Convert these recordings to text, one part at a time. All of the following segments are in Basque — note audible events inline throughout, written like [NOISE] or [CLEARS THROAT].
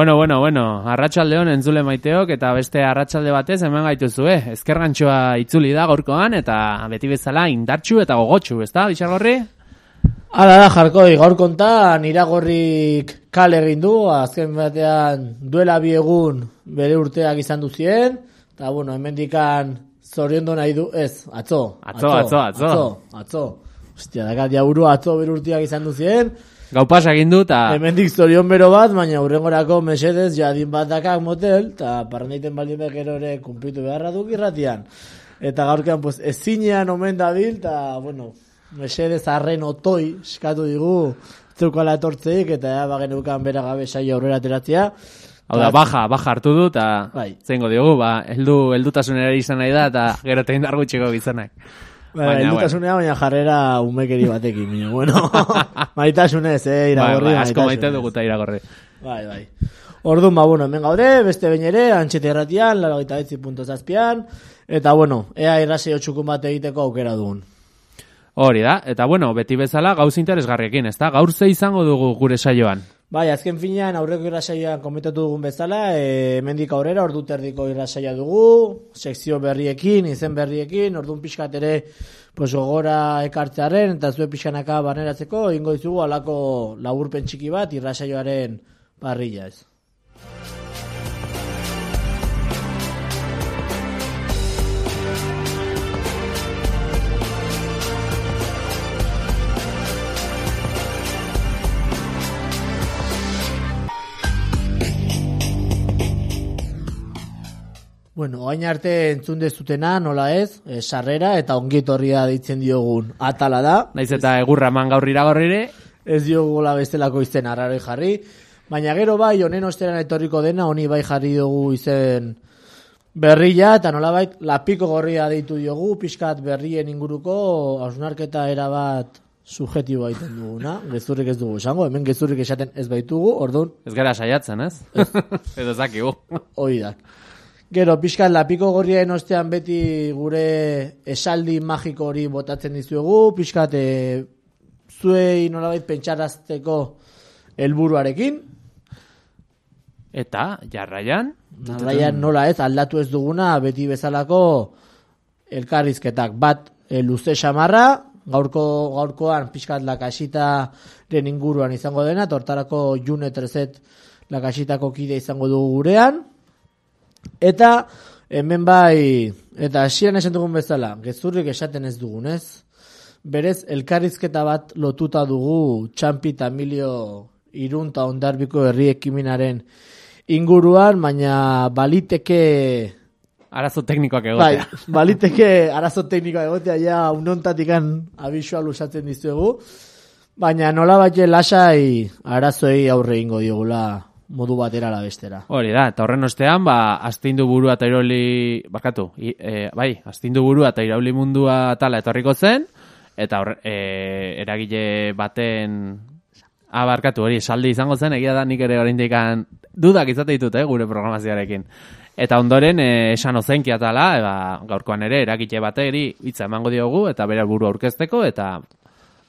Bueno, bueno, bueno, arratsaldeon entzule maiteok eta beste arratsalde batez hemen gaituzue. Ezkergantxoa itzuli da gaurkoan eta beti bezala indartxu eta gogotxu, ezta, Bixargorri? Hala da, jarkoi, gaur kontan iragorrik kale egin du, azken batean duela bi egun bere urteak izan duzien, eta bueno, hemendikan zoriondu nahi du, ez, atzo. Atzo, atzo, atzo. Atzo, atzo. Ostia, dakat jauru atzo bere urteak izan duzien, Gau pasa egin du eta hemendik zorion bero bat, baina hurrengorako mesedez jadin bat dakak motel, eta parrandaiten baldin behar gero ere kumplitu beharra duk irratian. Eta gaurkean, pues, ezinean omen dabil, eta, bueno, mesedez arren otoi, eskatu digu, zukala etortzeik, eta ja, bagenukan bera gabe saio aurrera ateratzea. hau da, baja, baja hartu du eta Bai. zeingo diogu, ba, heldu, heldutasunera izan nahi da eta gero tein gutxiko gizonak. Baina, Baina, heldutasunea, baina jarrera umekeri batekin, baina, bueno, [LAUGHS] maitasunez, eh, iragorri, Bai, bai, asko maite maitasunez. dugu eta iragorri. Bai, bai. Orduan, ba, bueno, hemen gaude, beste behin ere, antxete erratian, laro gaita zazpian, eta, bueno, ea irrasio txukun bat egiteko aukera dugun. Hori da, eta bueno, beti bezala gauz interesgarriekin, ezta? Gaur ze izango dugu gure saioan. Bai, azken finean, aurreko irrasaioan komentatu dugun bezala, e, hemendik aurrera, ordu terdiko irrasaia dugu, sekzio berriekin, izen berriekin, orduan pixkat ere, pues, gogora ekartzearen, eta zue pixkanaka barneratzeko, ingo dizugu alako laburpen txiki bat irrasaioaren parrilla ez. Bueno, oain arte entzun dezutena, nola ez, e, sarrera eta ongietorria deitzen diogun. Atala da, Naiz eta egurra eman gaur iragorrire, ez diogola bestelako izen arraroi jarri, baina gero bai, honen osteran etorriko dena, honi bai jarri dugu izen berria, eta nolabait lapiko gorria deitu diogu, pixkat berrien inguruko, hausnarketa erabat subjetiboa egiten duguna, gezurrik ez dugu esango, hemen gezurrik esaten ez baitugu, orduan, ez gara saiatzen, ez? [LAUGHS] Edo zakigu. hori da. Gero, pixkat lapiko gorrien ostean beti gure esaldi magiko hori botatzen dizuegu, pixkat e, zuei nolabait pentsarazteko helburuarekin, Eta, jarraian, Narraian nola ez, aldatu ez duguna, beti bezalako elkarrizketak bat e, luze xamarra, gaurko, gaurkoan pixkat lakasitaren inguruan izango dena, tortarako june trezet lakasitako kide izango dugu gurean, eta hemen bai, eta hasieran esan dugun bezala, gezurrik esaten ez dugun ez, berez elkarrizketa bat lotuta dugu Txampi eta Emilio Irun eta Ondarbiko herri ekiminaren inguruan, baina baliteke arazo teknikoak bai, egotea. baliteke arazo teknikoa egotea ja unontatikan abisua lusatzen dizuegu, baina nola batxe lasai arazoei aurre ingo diogula modu batera la bestera. Hori da, eta horren ostean, ba, astindu burua eta irauli, barkatu, i, e, bai, astindu burua eta irauli mundua tala etorriko zen, eta horre, e, eragile baten, ah, barkatu, hori, saldi izango zen, egia da nik ere oraindik dudak izate ditut, eh, gure programazioarekin. Eta ondoren, e, esan ozenki atala, eba, gaurkoan ere, eragile bateri hitza emango diogu, eta bere buru aurkezteko, eta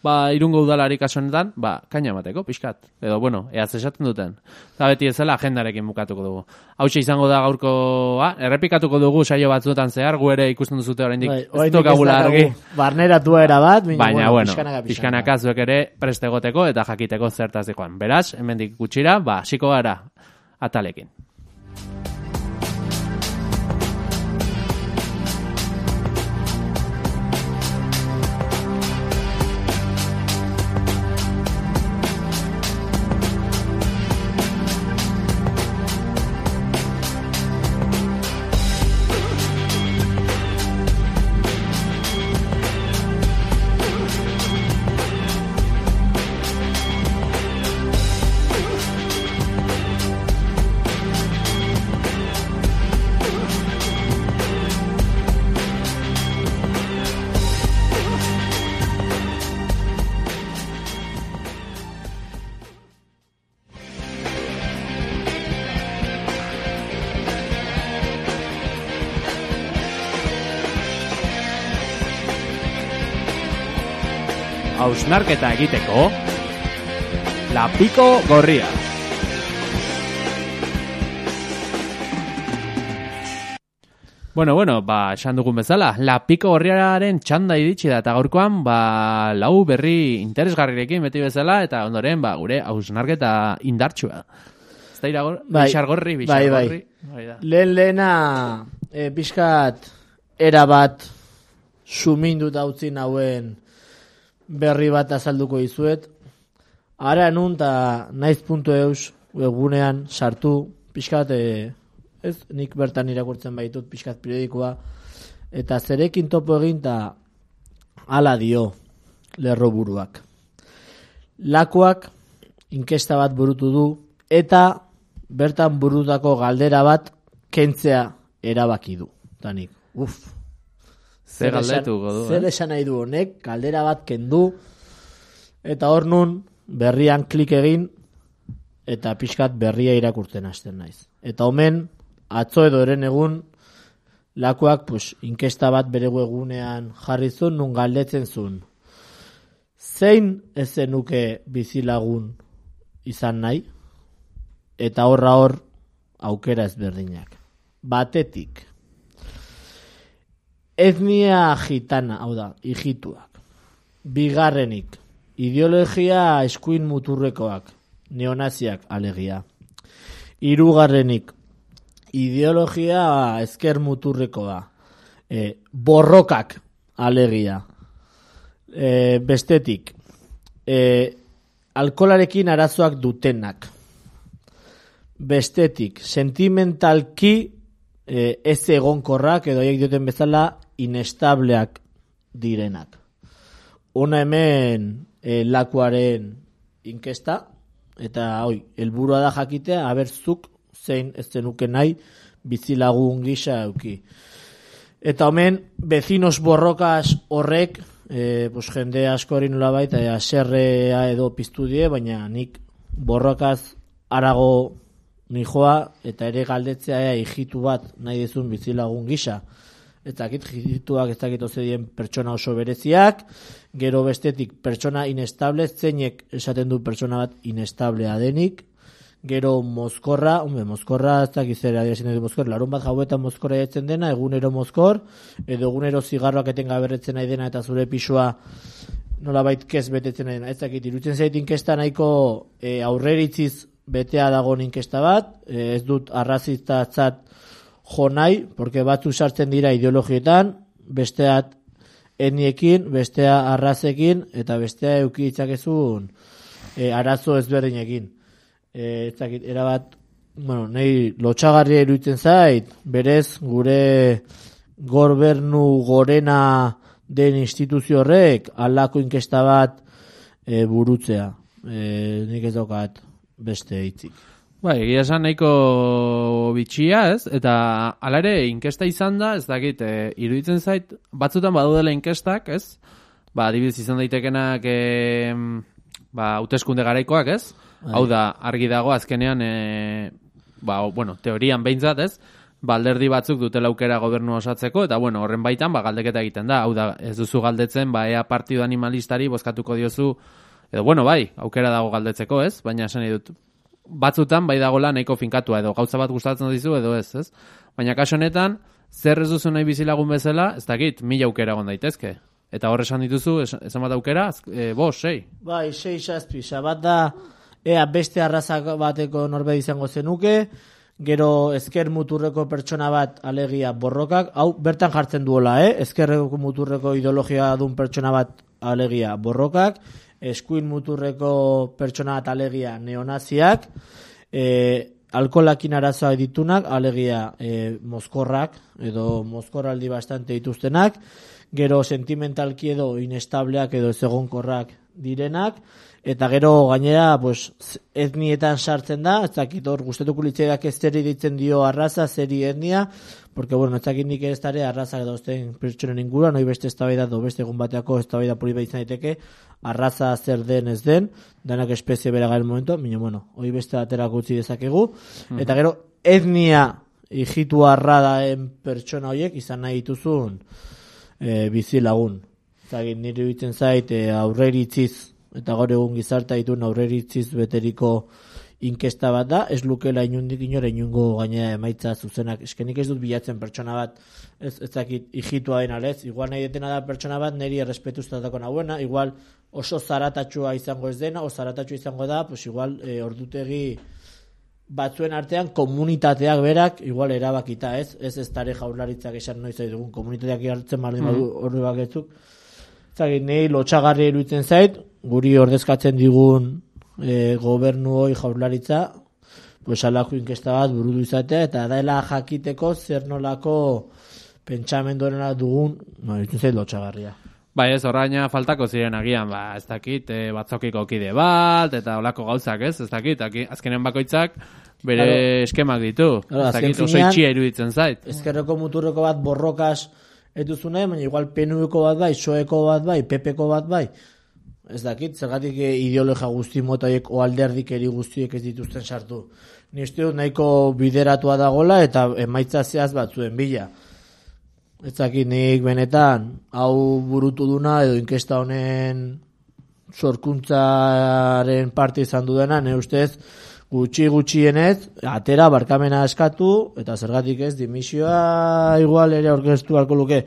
ba, irungo udalari kasu honetan, ba, kaina emateko, pixkat. Edo, bueno, eaz esaten duten. Eta beti ezela agendarekin bukatuko dugu. Hau izango da gaurkoa, errepikatuko dugu saio batzuetan zehar, gu ere ikusten duzute oraindik Bai, ez daukagu argi. Barneratua era bat, Baina, bueno, pixkanaka, pixkanaka zuek ere preste egoteko eta jakiteko zertaz dikoan. Beraz, hemendik gutxira, ba, hasiko gara atalekin. hausnarketa egiteko Lapiko Gorria. Bueno, bueno, ba, esan dugun bezala, Lapiko Gorriaren txanda iritsi da, eta gaurkoan, ba, lau berri interesgarrirekin beti bezala, eta ondoren, ba, gure hausnarketa indartsua. Ez da iragor, bai, gorri, bai, bai, bai. bai Lehen lehena, e, eh, bizkat, erabat, suminduta utzi nauen berri bat azalduko izuet. Ara nun, eta naiz.eus webgunean sartu, pixkat, e, ez, nik bertan irakurtzen baitut pixkat periodikoa, eta zerekin topo egin, eta ala dio lerro buruak. Lakoak inkesta bat burutu du, eta bertan burutako galdera bat kentzea erabaki du. Tanik, uf. Ze esan- galdetuko du, Zer eh? esan nahi du honek, galdera bat kendu, eta hor nun, berrian klik egin, eta pixkat berria irakurtzen hasten naiz. Eta omen, atzo edo eren egun, lakoak pues, inkesta bat bere egunean jarri zuen, nun galdetzen zuen. Zein ez zenuke bizilagun izan nahi? Eta horra hor, aukera ezberdinak. Batetik, etnia gitana, hau da, hijituak. Bigarrenik, ideologia eskuin muturrekoak, neonaziak alegia. Hirugarrenik, ideologia ezker muturrekoa, e, borrokak alegia. E, bestetik, e, alkolarekin arazoak dutenak. Bestetik, sentimentalki e, ez egonkorrak edo haiek dioten bezala inestableak direnak. Ona hemen e, lakuaren inkesta, eta hoi, helburua da jakitea, abertzuk zein ez zenuke nahi bizilagun gisa euki. Eta homen, bezinos borrokas horrek, e, pues, jende asko hori nola baita, e, aserrea edo piztu die, baina nik borrokaz arago nijoa, eta ere galdetzea ea hijitu bat nahi dezun bizilagun gisa. Ez dakit, hijituak ez dakit dien pertsona oso bereziak, gero bestetik pertsona inestable, zeinek esaten du pertsona bat inestablea denik, gero mozkorra, hombre, mozkorra ez dakit zer adierazten du mozkor, larun bat jauetan mozkorra etzen dena, egunero mozkor, edo egunero zigarroak etenga berretzen nahi dena eta zure pisua nolabait kez betetzen nahi dena. Ez dakit, irutzen zait inkesta nahiko e, aurreritziz betea dago inkesta bat, e, ez dut arrazistatzat jo nahi, porque batzu sartzen dira ideologietan, besteat etniekin, bestea arrazekin, eta bestea euki ditzakezun e, arazo ezberdinekin. E, ez dakit, erabat, bueno, nahi lotxagarria iruditzen zait, berez gure gobernu gorena den instituzio horrek alako inkesta bat e, burutzea. E, nik ez daukat beste hitzik. Bai, egia esan nahiko bitxia, ez? Eta hala ere inkesta izan da, ez dakit, e, iruditzen zait, batzutan badudela inkestak, ez? Ba, adibidez izan daitekenak, e, ba, hauteskunde garaikoak, ez? Bai. Hau da, argi dago azkenean, e, ba, bueno, teorian behintzat, ez? Ba, alderdi batzuk dutela aukera gobernu osatzeko, eta bueno, horren baitan, ba, galdeketa egiten da. Hau da, ez duzu galdetzen, ba, ea partido animalistari bozkatuko diozu, edo, bueno, bai, aukera dago galdetzeko, ez? Baina esan dut, batzutan bai dagola nahiko finkatua edo gauza bat gustatzen dizu edo ez, ez? Baina kaso honetan, zer ez duzu nahi bizilagun bezala, ez dakit, mila aukera egon daitezke. Eta hor esan dituzu, es- esan bat aukera, e, bos, sei. Bai, sei saspi, bat da, ea beste arrazak bateko norbait izango zenuke, gero ezker muturreko pertsona bat alegia borrokak, hau bertan jartzen duela, eh? ezkerreko muturreko ideologia dun pertsona bat alegia borrokak, eskuin muturreko pertsona bat alegia neonaziak, e, alkolakin arazoak ditunak, alegia e, mozkorrak, edo mozkorraldi bastante dituztenak, gero sentimentalki edo inestableak edo ez egonkorrak direnak, eta gero gainera pues, etnietan sartzen da, ez dakit hor gustatuko litzaidak ez zeri ditzen dio arraza, zeri etnia, porque bueno, ez dakit nik ez dare arrazak dauzten pertsonen inguruan, noi beste eztabaida do beste egun bateako eztabaida poli bat izan daiteke, arraza zer den ez den, danak espezie bera garen momentu, baina bueno, hoi beste baterako utzi dezakegu, eta gero etnia hijitu arradaen pertsona horiek izan nahi dituzun e, bizi lagun. Zagin, nire bitzen zait e, aurreritziz, eta gaur egun gizarta dituen aurreritziz beteriko inkesta bat da, ez lukela inundik inore inungo gainera emaitza zuzenak, eskenik ez dut bilatzen pertsona bat, ez, ez dakit ijitua den alez, igual nahi detena da pertsona bat niri errespetuztatako nahuena, igual oso zaratatxua izango ez dena, o zaratatxua izango da, pues igual e, ordutegi batzuen artean komunitateak berak igual erabakita, ez? Ez ez tare jaurlaritzak esan noiz dugun. Komunitateak hartzen baldin badu Mm. baketzuk. Zagit, nei lotxagarri eruditzen zait, guri ordezkatzen digun e, gobernu hoi jaurlaritza, pues alako inkesta bat burudu izatea, eta dela jakiteko zer nolako pentsamenduena dugun, no, iruditzen zait lotxagarria. Bai, ez, horraina faltako ziren agian, ba, ez dakit, e, batzokiko kide bat, eta olako gauzak, ez, ez dakit, aki, azkenen bakoitzak bere Claro. eskemak ditu. Claro, ez dakit, oso itxia iruditzen zait. ezkerreko muturreko bat borrokas nahi, baina igual PNUko bat bai, soeko bat bai, PPko bat bai. Ez dakit, zergatik eh, ideologia guzti motaiek o alderdik eri guztiek ez dituzten sartu. Ni uste dut nahiko bideratua dagola eta emaitza zehaz batzuen bila. Ez dakit nik benetan, hau burutu duna edo inkesta honen sorkuntzaren parte izan dudana, ne ustez, gutxi gutxienez, atera barkamena eskatu, eta zergatik ez, dimisioa igual ere orkestu halko luke,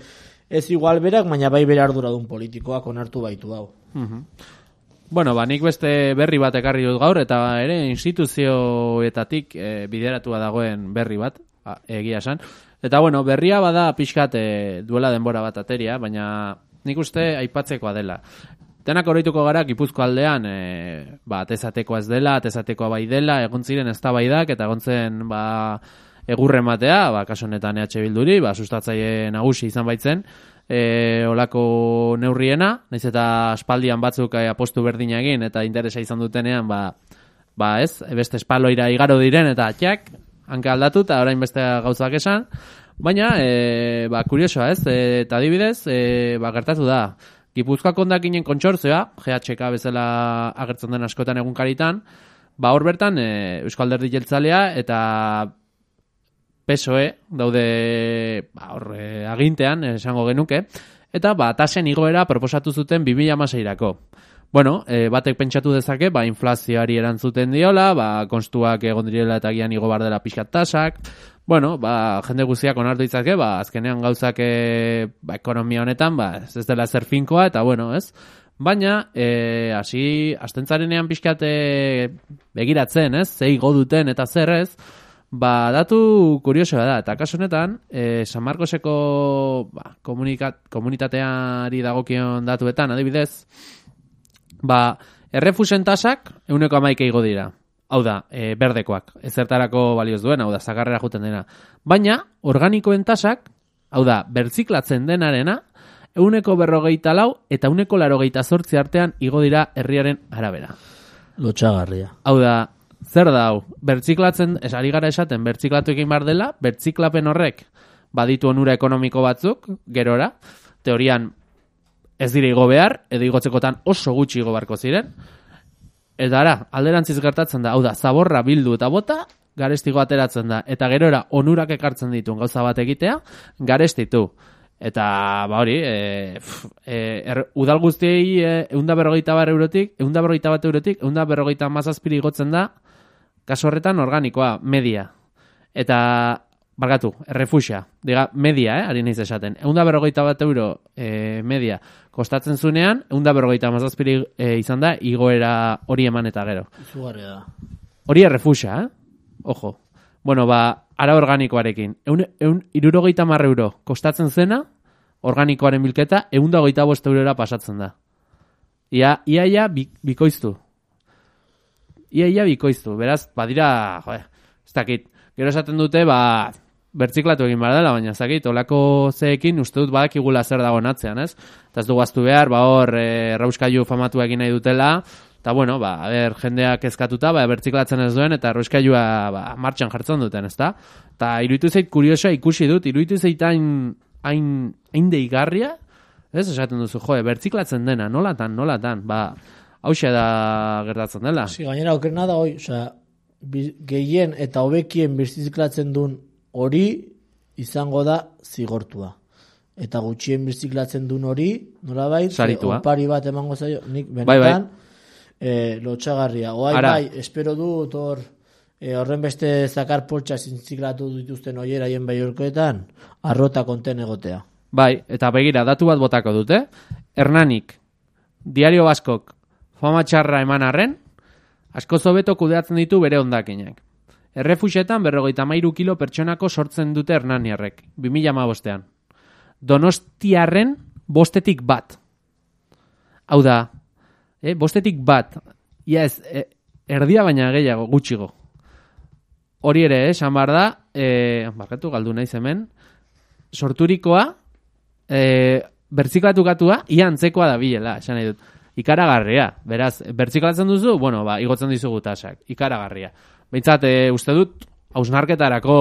ez igual berak, baina bai bere arduradun politikoak onartu baitu hau. Mhm. Bueno, ba, nik beste berri bat ekarri dut gaur, eta ere instituzioetatik e, bideratua dagoen berri bat, a, egia esan. Eta bueno, berria bada pixkat e, duela denbora bat ateria, baina nik uste aipatzekoa dela. Denak oroituko gara Gipuzko aldean, e, ba, atezatekoa ez dela, atezatekoa bai dela, egon ziren eztabaidak eta egon zen, ba, egurre matea, ba, kaso honetan EH Bilduri, ba, sustatzaile nagusi izan baitzen, e, olako neurriena, naiz eta aspaldian batzuk e, apostu berdina egin eta interesa izan dutenean, ba, ba ez, beste espaloira igaro diren eta txak, hanka aldatu eta orain beste gauzak esan, baina, e, ba, kuriosoa ez, e, eta adibidez, e, ba, gertatu da, Gipuzkoak ondakinen kontsortzioa, GHK bezala agertzen den askotan egunkaritan, ba hor bertan e, Euskal Alderdi Jeltzalea eta PSOE daude ba, hor e, agintean esango genuke eta ba tasen igoera proposatu zuten 2016rako. Bueno, e, batek pentsatu dezake, ba, inflazioari erantzuten diola, ba, konstuak egon direla eta gian igo bar dela pixkat tasak, bueno, ba, jende guztiak onartu ditzake, ba, azkenean gauzak e, ba, ekonomia honetan, ba, ez dela zer finkoa, eta bueno, ez? Baina, e, hasi, astentzarenean pixkat e, begiratzen, ez? Ze igo duten eta zer ez? Ba, datu kuriosoa da, eta kasu honetan, e, San Marcoseko ba, komunitateari dagokion datuetan, adibidez, ba, errefusen tasak euneko amaike igo dira. Hau da, e, berdekoak, ezertarako balioz duen, hau da, zagarrera juten dena. Baina, organikoen tasak, hau da, bertziklatzen denarena, euneko berrogeita lau eta euneko larogeita zortzi artean igo dira herriaren arabera. Lotxagarria. Hau da, zer da hau? Bertziklatzen, esari gara esaten, bertziklatu egin bar dela, bertziklapen horrek baditu onura ekonomiko batzuk, gerora, teorian ez dire igo behar, edo igotzekotan oso gutxi igo barko ziren, eta ara, alderantziz gertatzen da, hau da, zaborra bildu eta bota, garestigo ateratzen da, eta gerora onurak ekartzen ditu gauza bat egitea, garestitu. Eta, ba hori, e, pf, e, er, udal guztiei e, eunda berrogeita bar eurotik, eunda berrogeita bat eurotik, eunda berrogeita mazazpiri igotzen da, kaso horretan organikoa, media. Eta, bargatu, errefusia, diga, media, eh, ari naiz esaten. Eunda berrogeita bat euro e, media kostatzen zunean, eunda berrogeita mazazpiri e, izan da, igoera hori eman eta gero. Izugarria da. Hori errefusa, eh? Ojo. Bueno, ba, ara organikoarekin. Eun, eun, irurogeita marre euro kostatzen zena, organikoaren bilketa, eun da goita bost eurora pasatzen da. Ia, ia, ia, bi, bikoiztu. Ia, ia, bikoiztu. Beraz, badira, joe, ez dakit. Gero esaten dute, ba, bertziklatu egin behar dela, baina ez dakit, olako zeekin uste dut badakigula zer dago natzean, ez? Eta ez dugu aztu behar, ba hor, e, rauskailu famatu egin nahi dutela, eta bueno, ba, ber, jendeak ezkatuta, ba, bertziklatzen ez duen, eta rauskailua, ba, martxan jartzen duten, ezta? Eta iruditu zait kuriosoa ikusi dut, iruditu zait hain, hain, hain deigarria, ez esaten duzu, joe, bertziklatzen dena, nolatan, nolatan, ba, hauxe da gertatzen dela. Sí, gainera okerna da hoi, osea, gehien eta hobekien birziklatzen duen hori izango da zigortua. Eta gutxien birziklatzen duen hori, nolabait, Saritua. opari bat emango zaio, nik Bai, bai. benetan, e, lotxagarria. Oai, Ara. bai, espero du, tor, e, horren beste zakar poltsa zintziklatu dituzten oieraien bai urkoetan, arrota konten egotea. Bai, eta begira, datu bat botako dute. Hernanik, Diario Baskok, fama txarra eman arren, asko zobeto kudeatzen ditu bere ondakinak. Errefuxetan berrogeita mairu kilo pertsonako sortzen dute Hernaniarrek, 2000 bostean. Donostiarren bostetik bat. Hau da, eh, bostetik bat, ia ez, eh, erdia baina gehiago, gutxigo. Hori ere, eh, esan behar da, eh, barkatu galdu naiz hemen, sorturikoa, e, bertziklatukatua, ia antzekoa da bilela, esan nahi dut. Ikaragarria, beraz, bertziklatzen duzu, bueno, ba, igotzen dizugu tasak, ikaragarria. Behintzat, e, uste dut, hausnarketarako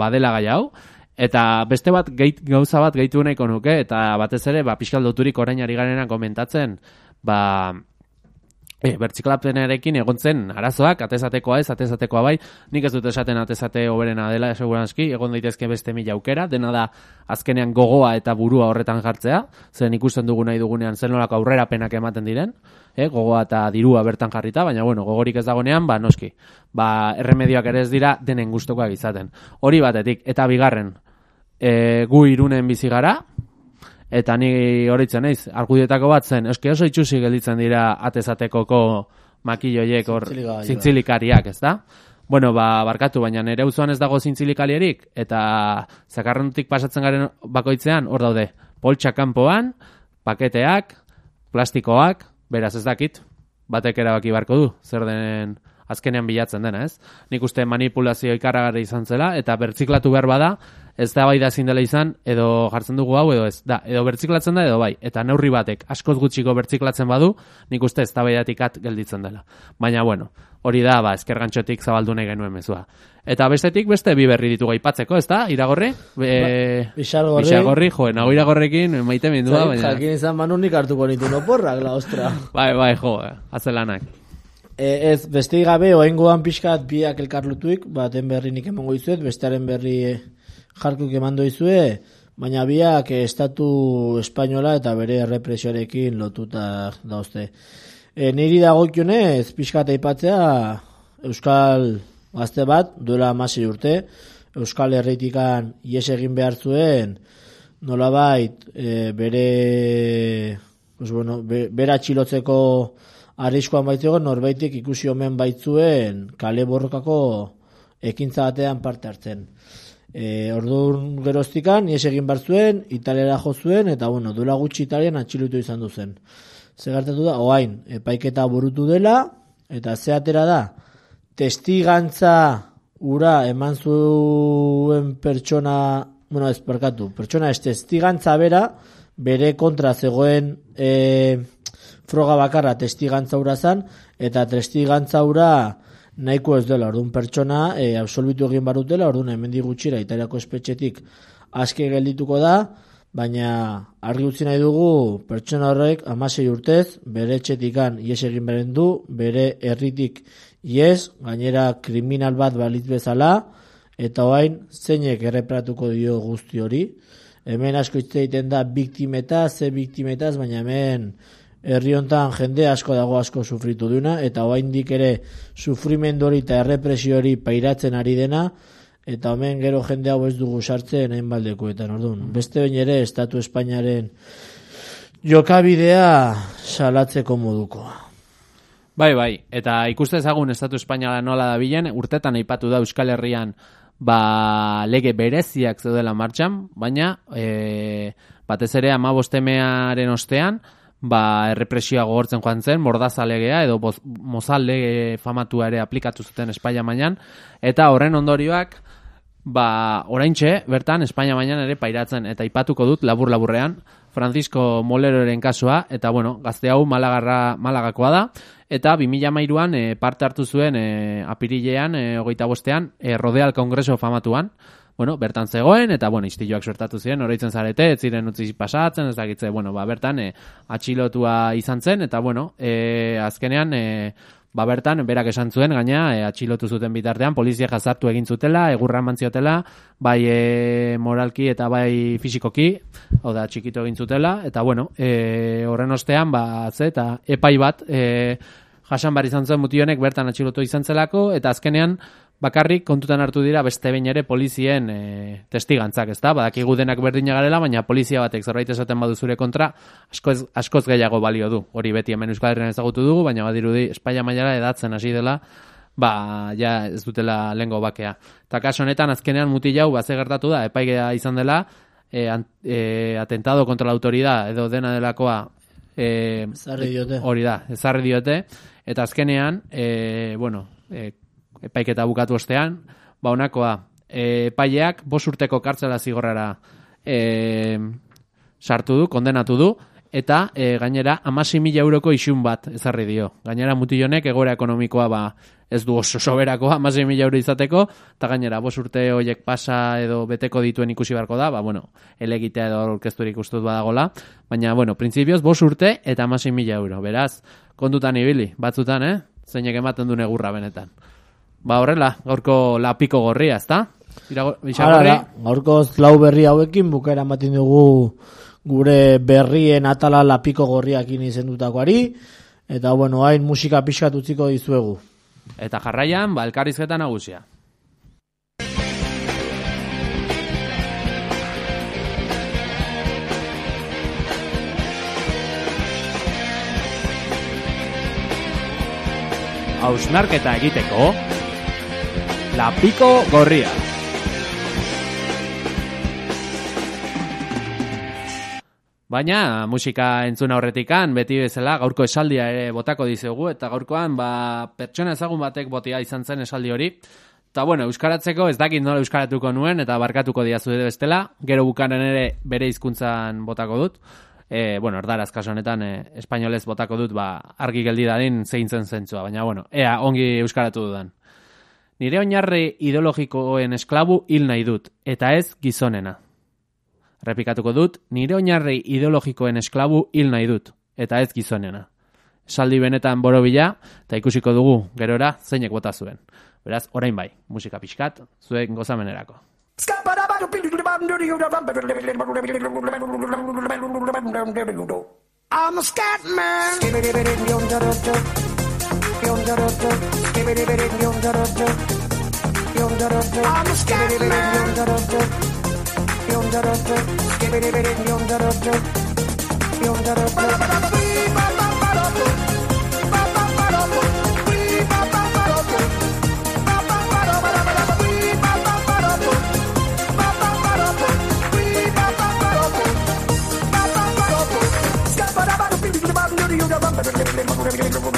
badela gai hau, eta beste bat geit, gauza bat gaitu nahiko nuke, eta batez ere, ba, pixkal doturik orain ari garenan komentatzen, ba, E, bertziklapenarekin egon zen arazoak, atezatekoa ez, atezatekoa bai, nik ez dut esaten atezate oberena dela, seguranski, egon daitezke beste mila aukera, dena da azkenean gogoa eta burua horretan jartzea, zen ikusten dugu nahi dugunean zen nolako aurrerapenak ematen diren, e, gogoa eta dirua bertan jarrita, baina bueno, gogorik ez dagonean, ba noski, ba erremedioak ere ez dira denen gustokoak izaten. Hori batetik, eta bigarren, e, gu irunen bizi gara, eta ni horitzen naiz, argudietako bat zen, eske oso itxusi gelditzen dira atezatekoko makilloiek hor zintzilikariak, ez da? Bueno, ba, barkatu, baina nere auzoan ez dago zintzilikalierik, eta zakarrontik pasatzen garen bakoitzean, hor daude, poltsa kanpoan, paketeak, plastikoak, beraz ez dakit, batek erabaki barko du, zer den azkenean bilatzen dena, ez? Nik uste manipulazio ikaragarri izan zela, eta bertziklatu behar bada, ez da bai da ezin dela izan, edo jartzen dugu hau, edo ez, da, edo bertziklatzen da, edo bai, eta neurri batek askoz gutxiko bertziklatzen badu, nik uste ez da at gelditzen dela. Baina, bueno, hori da, ba, eskergantxotik zabaldu nahi genuen mezua. Eta bestetik beste bi berri ditugu aipatzeko, ez da, iragorri? E, Bixargorri. Bixargorri, jo, nago iragorrekin maite mindua, baina... Jakin izan manu nik hartuko nitu no porrak, la ostra. [LAUGHS] Bai, bai, jo, eh, azelanak. E, ez, beste gabe, oengoan pixkat biak elkarlutuik, baten berri nik emango izuet, bestearen berri eh, jarkuk emando izue, baina biak estatu espainola eta bere errepresioarekin lotuta dauzte. E, niri dagokionez, pixkat aipatzea, Euskal gazte bat, duela amasei urte, Euskal Herritikan ies egin behar zuen, nolabait, e, bere, pues bueno, be, bera txilotzeko arriskoan baitzegoen norbaitek ikusi omen baitzuen kale borrokako ekintza batean parte hartzen. E, orduan geroztikan, ies egin behar zuen, italiara jo zuen, eta bueno, duela gutxi italian atxilutu izan duzen. Zer gertatu da, oain, epaiketa burutu dela, eta ze atera da, testigantza ura eman zuen pertsona, bueno ez perkatu, pertsona ez testigantza bera, bere kontra zegoen e, froga bakarra testigantza ura zan, eta testigantza ura nahiko ez dela, orduan pertsona e, absolbitu egin barutela, orduan hemendik gutxira italiako espetxetik aske geldituko da, baina argi utzi nahi dugu pertsona horrek amasei urtez bere etxetikan ies egin beren du, bere herritik ies, gainera kriminal bat balitz bezala, eta orain zeinek erreparatuko dio guzti hori. Hemen asko hitz egiten da biktimetaz, ze biktimetaz, baina hemen herri hontan jende asko dago asko sufritu duna, eta oraindik ere sufrimendu hori eta errepresio hori pairatzen ari dena, eta hemen gero jende hau ez dugu sartzen hain baldekuetan, orduan. Beste behin ere, Estatu Espainiaren jokabidea salatzeko modukoa. Bai, bai, eta ikuste ezagun Estatu Espainiala nola da bilen, urtetan aipatu da Euskal Herrian ba, lege bereziak zeudela martxan, baina e, batez ere ama bostemearen ostean, ba, errepresioa gogortzen joan zen, mordaza legea edo boz, mozal lege famatua ere aplikatu zuten Espainia mailan, eta horren ondorioak ba, oraintxe, bertan, Espainia mailan ere pairatzen, eta ipatuko dut, labur-laburrean, Francisco Moleroren kasua, eta bueno, gazte hau Malagarra, Malagakoa da, eta 2013an e, parte hartu zuen e, apirilean, e, bostean, e, Rodeal Kongreso famatuan, bueno, bertan zegoen, eta, bueno, istiloak sortatu ziren, oroitzen zarete, ez ziren utzi pasatzen, ez dakitze, bueno, ba, bertan, e, atxilotua izan zen, eta, bueno, e, azkenean, e, ba, bertan, berak esan zuen, gaina, e, atxilotu zuten bitartean, polizia jazartu egin zutela, egurra mantziotela, bai e, moralki eta bai fisikoki, hau da, txikitu egin zutela, eta, bueno, e, horren ostean, ba, ze, eta epai bat, e, jasan bar izan zuen mutionek bertan atxilotu izan zelako, eta azkenean bakarrik kontutan hartu dira beste behin ere polizien e, testigantzak, ezta? Badakigu denak berdina garela, baina polizia batek zerbait esaten badu zure kontra, askoz, askoz gehiago balio du. Hori beti hemen Euskal Herrian ezagutu dugu, baina badirudi Espaia mailara edatzen hasi dela, ba, ja ez dutela lengo bakea. Eta kaso honetan, azkenean muti jau, ba, gertatu da, epaigea izan dela, e, an, e, atentado kontra la autoridad, edo dena delakoa, e, diote. Hori da, ezarri diote, eta azkenean, e, bueno, e, epaiketa bukatu ostean, ba honakoa, e, epaileak bos urteko kartzela zigorrara e, sartu du, kondenatu du, eta e, gainera amasi mila euroko isun bat ezarri dio. Gainera mutilonek egora ekonomikoa ba, ez du oso soberako amasi mila euro izateko, eta gainera bos urte horiek pasa edo beteko dituen ikusi beharko da, ba, bueno, elegitea edo orkesturik ustut badagola, baina, bueno, printzipioz bos urte eta amasi mila euro, beraz, kontutan ibili, batzutan, eh? Zeinek ematen du negurra benetan. Ba horrela, gaurko lapiko gorria, ezta? Hala, gaurko lau berri hauekin bukaera ematen dugu gure berrien atala lapiko gorriak izendutakoari eta bueno, hain musika pixkat utziko dizuegu. Eta jarraian, ba, elkarrizketa nagusia. Hausnarketa egiteko, Lapiko Gorria. Baina musika entzuna horretikan, beti bezala, gaurko esaldia ere botako dizegu, eta gaurkoan ba, pertsona ezagun batek botia izan zen esaldi hori. Eta bueno, euskaratzeko ez dakit nola euskaratuko nuen, eta barkatuko diazu bestela, gero bukanen ere bere hizkuntzan botako dut. E, bueno, erdaraz kaso honetan, e, espainolez botako dut, ba, argi geldi dadin zein zen zentzua, baina bueno, ea, ongi euskaratu dudan. Nire oinarri ideologikoen esklabu hil nahi dut, eta ez gizonena. Repikatuko dut, nire oinarri ideologikoen esklabu hil nahi dut, eta ez gizonena. Saldi benetan borobila, eta ikusiko dugu, gerora, zeinek bota zuen. Beraz, orain bai, musika pixkat, zuen gozamenerako. I'm a scat man. I'm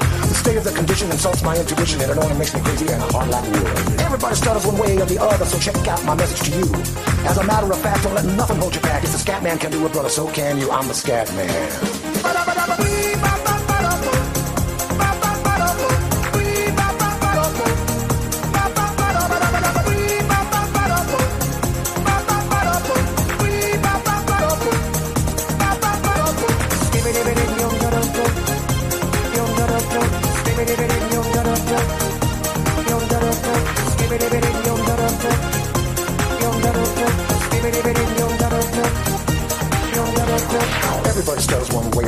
State of the condition insults my intuition and it only makes me crazy and hard like wood. Everybody stutters one way or the other, so check out my message to you. As a matter of fact, don't let nothing hold you back. If the scat man can do it, brother, so can you. I'm the scat man.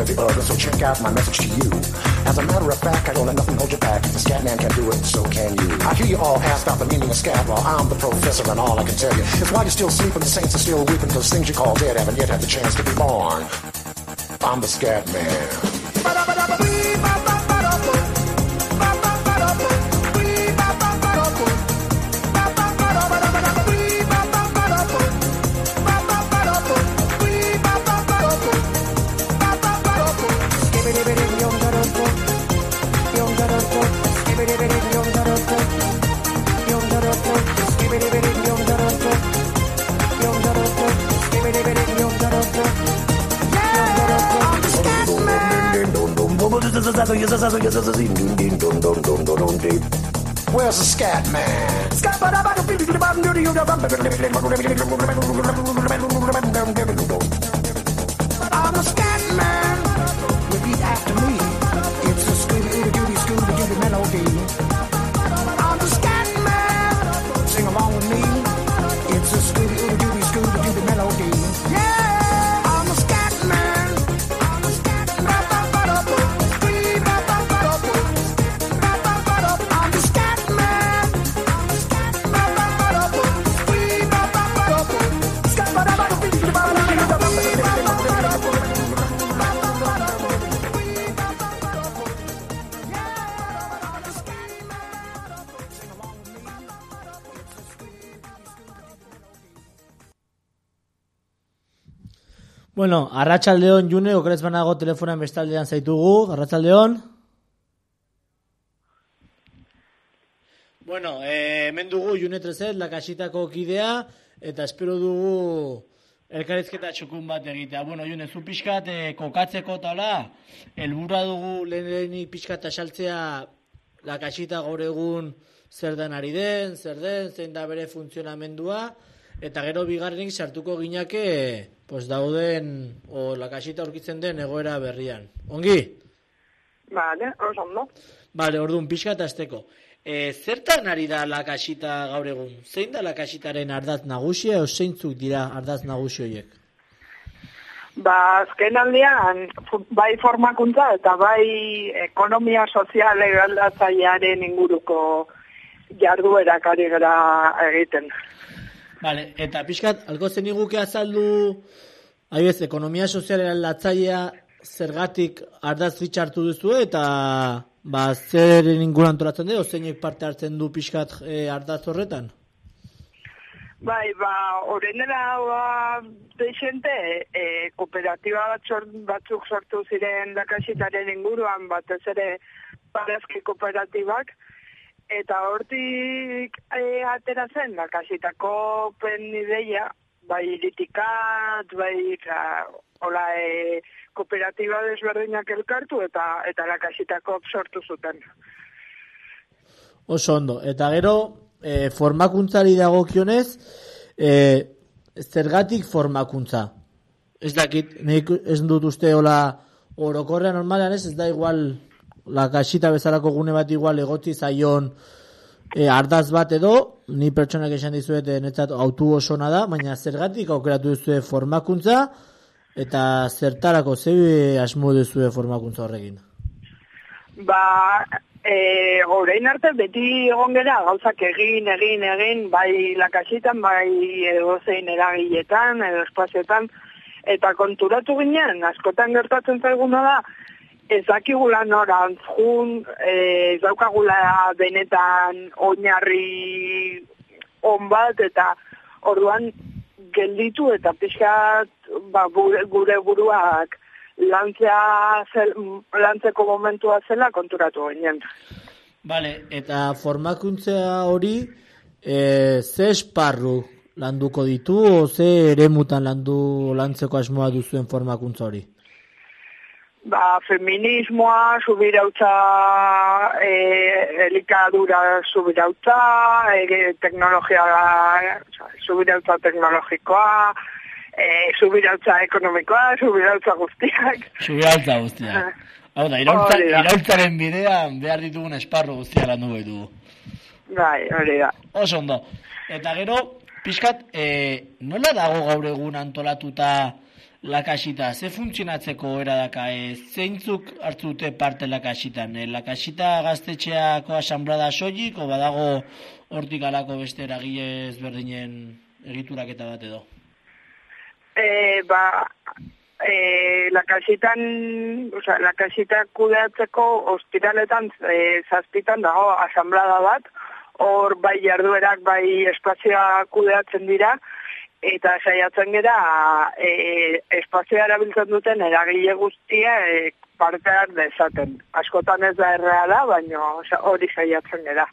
Or the other, so check out my message to you. As a matter of fact, I don't let nothing hold you back. If the scat man can do it, so can you. I hear you all ask about the meaning of scat law. I'm the professor, and all I can tell you is why you're still sleeping, the saints are still weeping, because things you call dead haven't yet had the chance to be born. I'm the scat man. Where's the scat man? Scat, Bueno, Arratsaldeon June, okrez banago telefonan bestaldean zaitugu, Arratsaldeon. Bueno, eh, hemen dugu June Trezet, lakasitako kidea, eta espero dugu elkarizketa txukun bat egitea. Bueno, June, zu pixkat eh, kokatzeko tala, helburua dugu lehenik pixkat asaltzea lakasita gaur egun zer den ari den, zer den, zein da bere funtzionamendua, eta gero bigarrenik sartuko ginake pues dauden o lakasita aurkitzen den egoera berrian. Ongi? Vale, oso ondo. Bale, orduan pixka eta azteko. E, zertan ari da lakasita gaur egun? Zein da lakasitaren ardaz nagusia, o zeintzuk dira ardaz nagusi horiek? Ba, azken aldean, bai formakuntza eta bai ekonomia sozial eraldatzailearen inguruko jarduerak ari gara egiten. Bale, eta pixkat, alko zen iguke azaldu, ahiez, ekonomia sozialen latzailea zergatik ardaz fitxartu duzu eta ba, zer inguruan antolatzen dugu, zeinek parte hartzen du pixkat e, ardaz horretan? Bai, ba, orenera ba, deixente, e, kooperatiba bat batzuk sortu ziren lakasitaren inguruan, batez ere parazki kooperatibak, eta hortik e, atera zen lakasitako pen ideia, bai iritikat, bai ka, hola, e, kooperatiba desberdinak elkartu eta eta lakasitako sortu zuten. Oso ondo. Eta gero, e, formakuntzari dagokionez, e, zergatik formakuntza? Ez dakit, nik ez dut uste hola orokorrean normalean ez, ez da igual la kasita bezalako gune bat igual egotzi zaion e, ardaz bat edo, ni pertsonak esan dizuet e, netzat autu osona da, baina zergatik aukeratu duzue formakuntza eta zertarako ze asmo duzue formakuntza horrekin? Ba, e, orain arte beti egon gera gauzak egin, egin, egin, bai lakasitan, bai edozein eragiletan, edo espazioetan, eta konturatu ginen, askotan gertatzen zaiguna da, ez dakigula norantz jun, e, ez daukagula benetan oinarri on bat, eta orduan gelditu eta pixkat ba, gure, gure buruak lantzea zel, lantzeko momentua zela konturatu ginen. Vale, eta formakuntza hori e, ze esparru landuko ditu o ze eremutan landu lantzeko asmoa duzuen formakuntza hori? Ba, feminismoa, subirautza, e, elikadura subirautza, e, teknologia, subirautza teknologikoa, e, subirautza ekonomikoa, subirautza guztiak. Subiraltza guztia. Hau da, iraultza, da. iraultzaren bidean behar ditugun esparru guztia landu ditugu. Bai, hori da. Oso ondo. Eta gero, pixkat, e, nola dago gaur egun antolatuta lakasita? Ze funtzionatzeko era daka? E, zeintzuk hartu dute parte lakasitan? E, lakasita gaztetxeako asamblada soilik, o badago hortik alako beste eragile ezberdinen egituraketa bat edo? E, ba, e, lakasitan, oza, lakasita kudeatzeko ostiraletan e, zazpitan dago asamblada bat, hor bai jarduerak bai espazioa kudeatzen dira, eta saiatzen gera e, espazioa erabiltzen duten eragile guztia e, parte har dezaten. Askotan ez da erreala, baina hori saiatzen gera.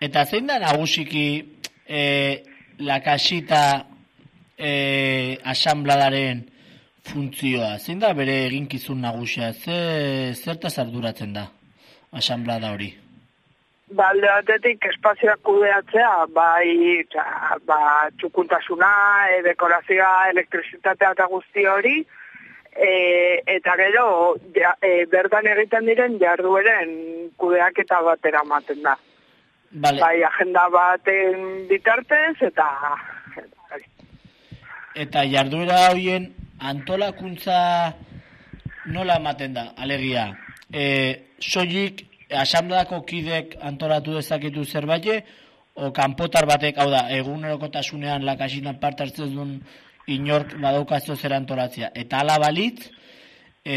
Eta zein da nagusiki e, lakasita e, asambladaren funtzioa? Zein da bere eginkizun nagusia? Ze, zertaz arduratzen da asamblada hori? Ba, alde batetik espazioak kudeatzea, bai, txa, ba, txukuntasuna, e, dekorazioa, elektrizitatea eta guzti hori, e, eta gero, ja, e, bertan egiten diren jardueren kudeak eta batera ematen da. Vale. Bai, agenda baten bitartez, eta... eta. Eta jarduera horien antolakuntza nola ematen da, alegia. E, soilik asambleako kidek antolatu dezaketu zerbait, o kanpotar batek, hau da, egunerokotasunean lakasinan parte hartzen duen inork badaukazio zer antolatzea. Eta ala balitz, e,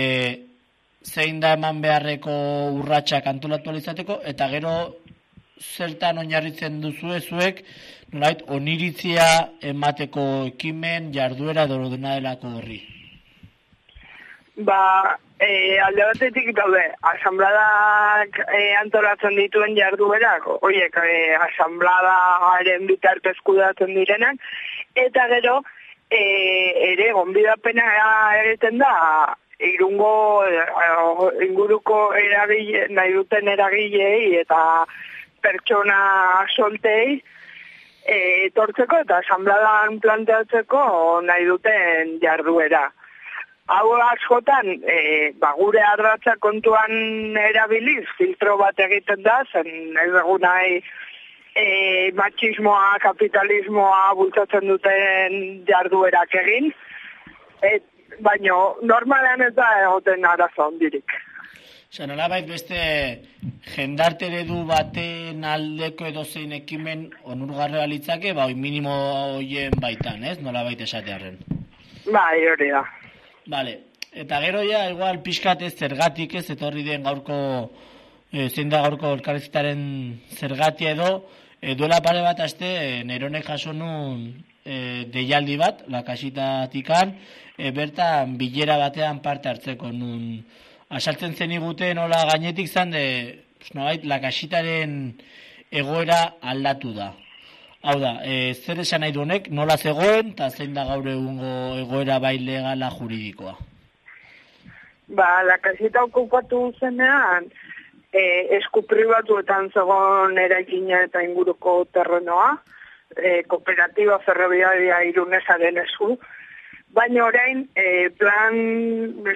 zein da eman beharreko urratsak antolatu ahal izateko, eta gero zertan oinarritzen duzue zuek, nolait, oniritzia emateko ekimen, jarduera edo dena delako horri. Ba, e, alde batetik daude, asambladak e, antolatzen dituen jarduerak, horiek e, asambladaren bitartez kudatzen direnak, eta gero, e, ere, gonbidapena egiten da, irungo inguruko eragile, nahi duten eragilei eta pertsona soltei, etortzeko eta asambladan planteatzeko nahi duten jarduera. Hau askotan, e, ba, gure ardatza kontuan erabiliz, filtro bat egiten da, zen ez dugu nahi e, machismoa, kapitalismoa bultzatzen duten jarduerak egin, et, baino normalean ez da egoten arazo ondirik. Osa, nolabait beste jendarte eredu baten aldeko edo zein ekimen onurgarra litzake, ba, oi minimo hoien baitan, ez? Nolabait esatearen. Bai, hori da. Vale. Eta gero ja, igual pixkat ez zergatik ez, etorri den gaurko, e, zein da gaurko elkarrizitaren zergatia edo, e, duela pare bat aste, e, neronek jaso nun e, deialdi bat, lakasitatikan, e, bertan bilera batean parte hartzeko nun asaltzen zen igute nola gainetik zan de, pues, nolait, lakasitaren egoera aldatu da. Hau da, e, zer esan nahi honek, nola zegoen, eta zein da gaur egungo egoera bai legala juridikoa. Ba, la kasita okupatu zenean, e, esku pribatuetan zegoen eraikina eta inguruko terrenoa, e, kooperatiba ferroviaria irunesaren esku, baina orain, e, plan,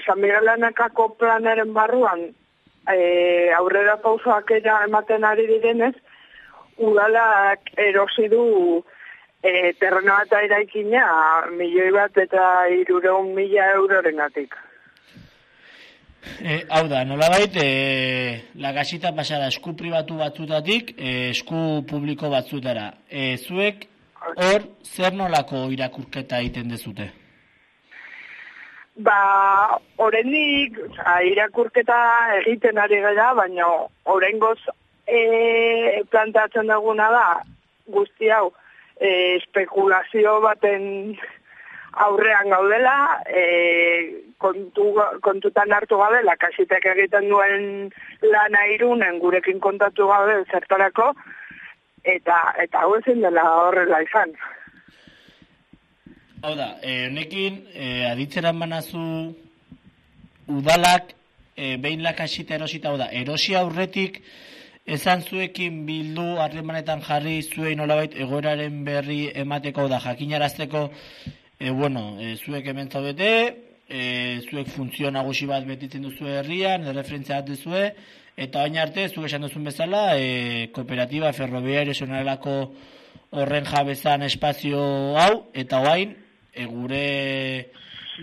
San Miguel Anakako planaren barruan, e, aurrera pausoak ematen ari direnez, udalak erosi du e, terrenoa eta eraikina milioi bat eta irureun mila eurorengatik. E, hau da, nolabait, e, lagasita pasada esku pribatu batzutatik, e, esku publiko batzutara. E, zuek hor zer nolako irakurketa egiten dezute? Ba, oraindik irakurketa egiten ari gara, baina oraingoz e, plantatzen duguna da guzti hau e, espekulazio baten aurrean gaudela, e, kontu, kontutan hartu gabe, lakasitek egiten duen lana irunen gurekin kontatu gabe zertarako, eta eta hau ezin dela horrela izan. Hau da, eh, honekin eh, aditzeran banazu udalak eh, behin lakasita erosita, hau da, erosi aurretik esan zuekin bildu harremanetan jarri zuei nolabait egoeraren berri emateko, da, jakinarazteko, eh, bueno, eh, zuek hemen zaudete, eh, zuek funtzio nagusi bat betitzen duzu herrian, referentzia bat duzue, eta baina arte, zuek esan duzun bezala, eh, kooperatiba ferroviario sonarelako horren jabezan espazio hau, eta oain, e, gure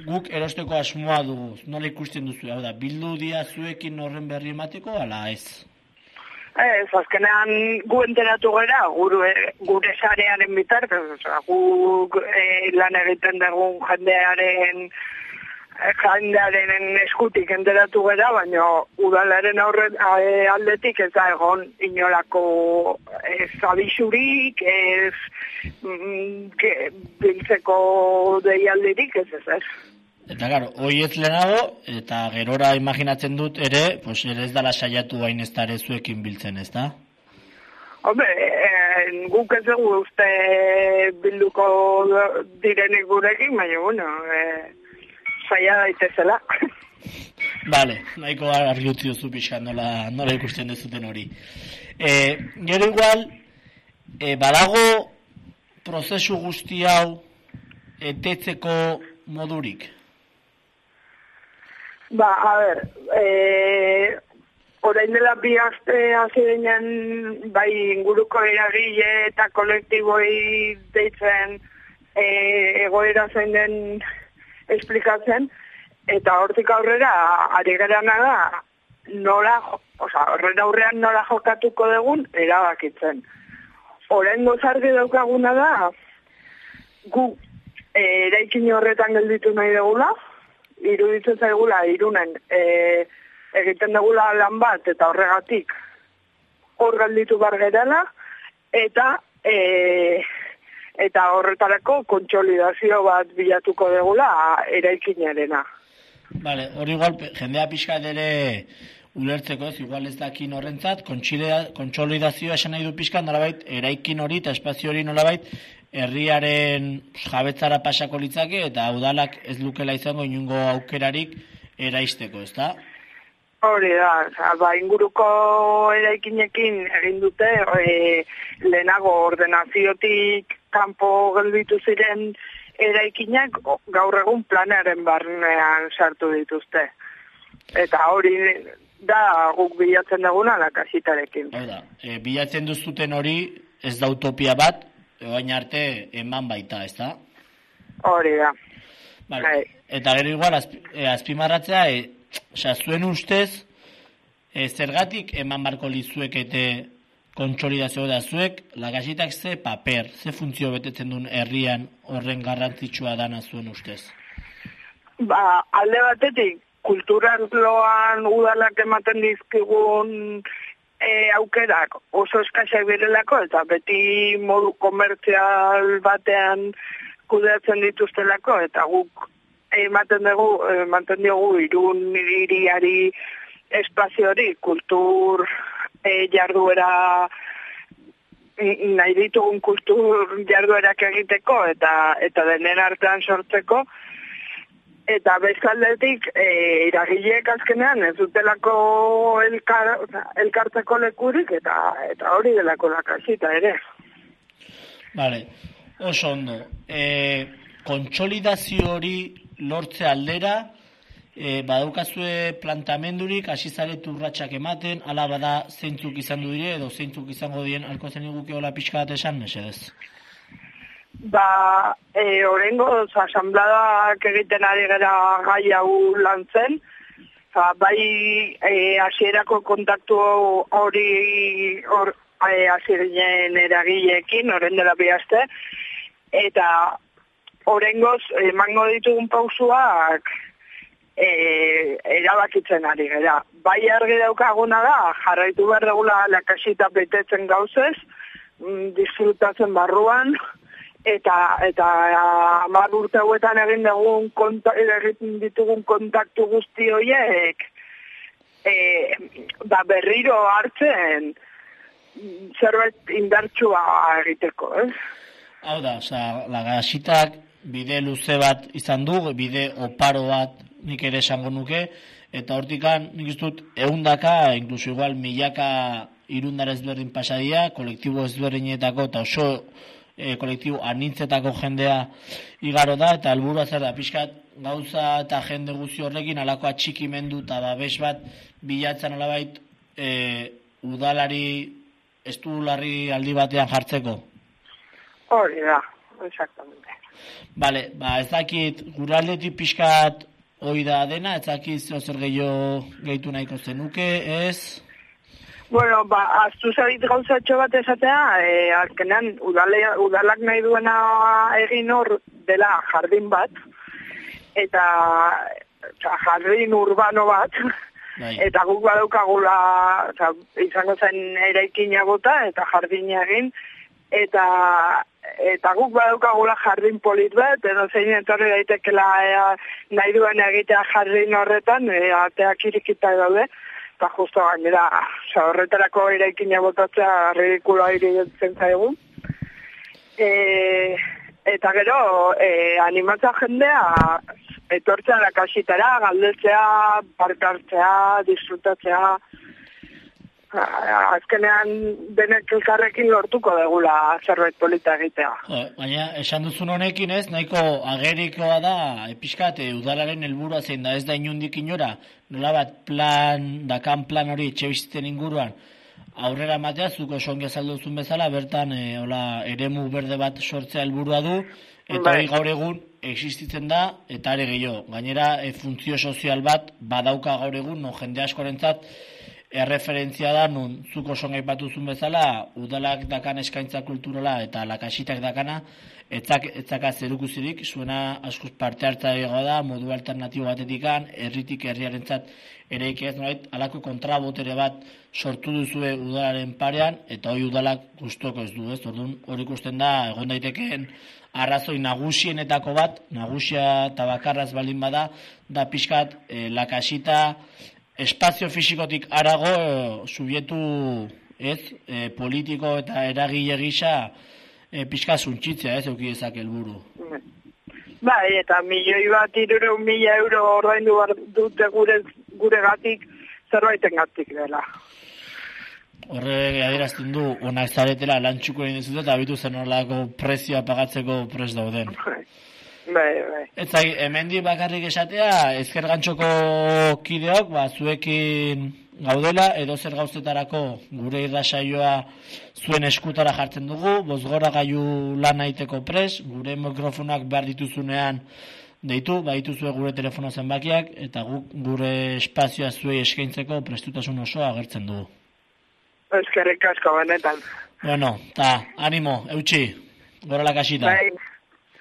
guk erosteko asmoa dugu, nola ikusten duzu, hau da, bildu dia zuekin horren berri emateko, ala ez? Ez, azkenean gu enteratu gara, gure, gure sarearen bitartez, osea, guk e, lan egiten dugun jendearen eh, jendearen eskutik enteratu gara, baina udalaren aurre, eh, aldetik ez da egon inolako ez abisurik, ez mm, ke, biltzeko deialdirik, ez ez ez. Eta claro, hoi ez lehenago, eta gerora imaginatzen dut ere, pues ere ez dala saiatu hain ez zuekin biltzen, ez da? Hombre, eh, guk ez dugu uste bilduko direnik gurekin, baina, bueno, eh, saia daitezela. [LAUGHS] Vale, nahiko argi utzi duzu pixka nola, nola ikusten dezuten hori. E, gero igual, e, badago prozesu guzti hau etetzeko modurik. Ba, a ber, e, orain dela bi aste hasi ginen bai inguruko eragile eta kolektiboi deitzen e, egoera zein den esplikatzen, eta hortik aurrera ari garana da nola, oza, horren aurrean nola jokatuko dugun erabakitzen. Orain gozargi daukaguna da, gu e, eraikin horretan gelditu nahi dugula, iruditzen zaigula irunen e, egiten dugula lan bat eta horregatik hor gelditu bar gerala eta e, eta horretarako kontsolidazio bat bilatuko dugula eraikinarena. Vale, hori igual jendea pixkat ere ulertzeko ez, igual ez dakin horrentzat, kontsolida- kontsolidazioa esan nahi du pixkat, nolabait, eraikin hori eta espazio hori nolabait, herriaren jabetzara pasako litzake eta udalak ez lukela izango inungo aukerarik eraisteko, ezta? Hori da, oza, ba, inguruko eraikinekin egin dute, e, lehenago ordenaziotik kanpo gelditu ziren eraikinak gaur egun planaren barnean sartu dituzte. Eta hori da guk bilatzen duguna lakasitarekin. Hau da, e, bilatzen duzuten hori ez da utopia bat, baina arte eman baita, ezta? Hori da. Vale. Bai. Eta gero igual azpi, e, azpimarratzea, e, osea, zuen ustez, e, zergatik eman barko lizuekete kontsolidazio da zuek, lagasitak ze paper, ze funtzio betetzen duen herrian horren garrantzitsua dana zuen ustez. Ba, alde batetik, kulturarloan udalak ematen dizkigun e, aukerak oso eskasak birelako eta beti modu komertzial batean kudeatzen dituztelako eta guk ematen dugu, ematen diogu irun iriari espazio hori, kultur e, jarduera nahi ditugun kultur jarduerak egiteko eta eta denen artean sortzeko eta bestaldetik e, iragileek azkenean ez dutelako elkar, elkartzeko lekurik eta eta hori delako lakasita ere. Vale, oso ondo. E, kontsolidazio hori lortze aldera, e, badaukazue plantamendurik, hasi zaret urratsak ematen, ala bada zeintzuk izan du dire, edo zeintzuk izango dien, alko zen iguke hola pixka bat esan, mesedez. Ba, e, orengo, asambladak egiten ari gara gai hau lantzen, Ba, bai e, hasierako kontaktu hori hor e, hasi ginen eragileekin, oren dela bi eta orengoz emango ditugun pausuak e, erabakitzen ari gara. Bai argi daukaguna da, jarraitu behar dugula lakasita betetzen gauzez, mm, disfrutatzen barruan, eta eta hamar urte hauetan egin dugun konta, egin ditugun kontaktu guzti horiek e, ba berriro hartzen zerbait indartsua egiteko, ez? Hau da, osea, lagasitak bide luze bat izan du, bide oparo bat nik ere esango nuke, eta hortikan nik dut eundaka, inkluso igual milaka irundar ezberdin pasadia, kolektibo ezberdinetako eta oso e, kolektibo anintzetako jendea igaro da, eta helburua zer da, pixkat gauza eta jende guzti horrekin alako atxikimendu eta babes bat bilatzen alabait e, udalari estularri aldi batean jartzeko. Hori da, exactamente. Vale, ba, ez dakit, guraldetik pixkat hoi da dena, ez dakit zer gehiago gehitu nahiko zenuke, ez? Bueno, ba, aztu zabit gauzatxo bat esatea, e, azkenean udale, udalak nahi duena egin hor dela jardin bat, eta oza, jardin urbano bat, Bai. eta guk badaukagula oza, izango zen eraikina bota eta jardina egin, eta eta guk badaukagula jardin polit bat, edo zein etorri daitekela ea, nahi duen egitea jardin horretan, e, ateak irikita daude, eta justo gainera, oza, horretarako eraikina botatzea ridikuloa iruditzen zaigu. E, eta gero, e, animatza jendea etortzea lakasitara, galdetzea, parte hartzea, disfrutatzea. Ah, Azkenean denek elkarrekin lortuko degula zerbait polita egitea. Jo, baina esan duzun honekin ez, nahiko agerikoa da, episkat, udalaren helburua zein da, ez da inundik inora, nola bat plan, dakan plan hori etxe inguruan, aurrera matea, zuko songi azalduzun bezala, bertan, e, hola, eremu berde bat sortzea helburua du, eta Bai. hori gaur egun existitzen da, eta are gehiago. Gainera, e, funtzio sozial bat, badauka gaur egun, no, jende askorentzat, erreferentzia da, nun zuko son aipatuzun bezala, udalak dakan eskaintza kulturala eta lakasitak dakana, etzak, etzaka zerukuzirik, zuena askoz parte hartza ego da, modu alternatibo batetikan, herritik herriarentzat ere ez nolait, alako kontrabotere bat sortu duzue udalaren parean, eta hori udalak gustoko ez du, ez? Orduan, hori ikusten da, egon daitekeen arrazoi nagusienetako bat, nagusia eta bakarraz baldin bada, da pixkat e, lakasita espazio fisikotik arago e, subietu ez, e, politiko eta eragile gisa e, pixka zuntxitzea ez euki dezak helburu. Bai, eta milioi bat irureun mila euro ordaindu dute gure, gure gatik, zerbaiten gatik dela. Horre adierazten du, ona ez zaretela lantxuko egin dizute eta abitu zen horlako prezioa pagatzeko pres dauden. Bai, bai. Etzai, hemendi bakarrik esatea, ezker gantxoko kideok, ba, zuekin gaudela, edo zer gauzetarako gure irrasaioa zuen eskutara jartzen dugu, bozgora gaiu lan aiteko pres, gure mikrofonak behar dituzunean deitu, baituzue gure telefono zenbakiak, eta guk gure espazioa zuei eskaintzeko prestutasun osoa agertzen dugu. Eskerrik asko benetan. Bueno, ta, animo, eutxi, gora la kasita.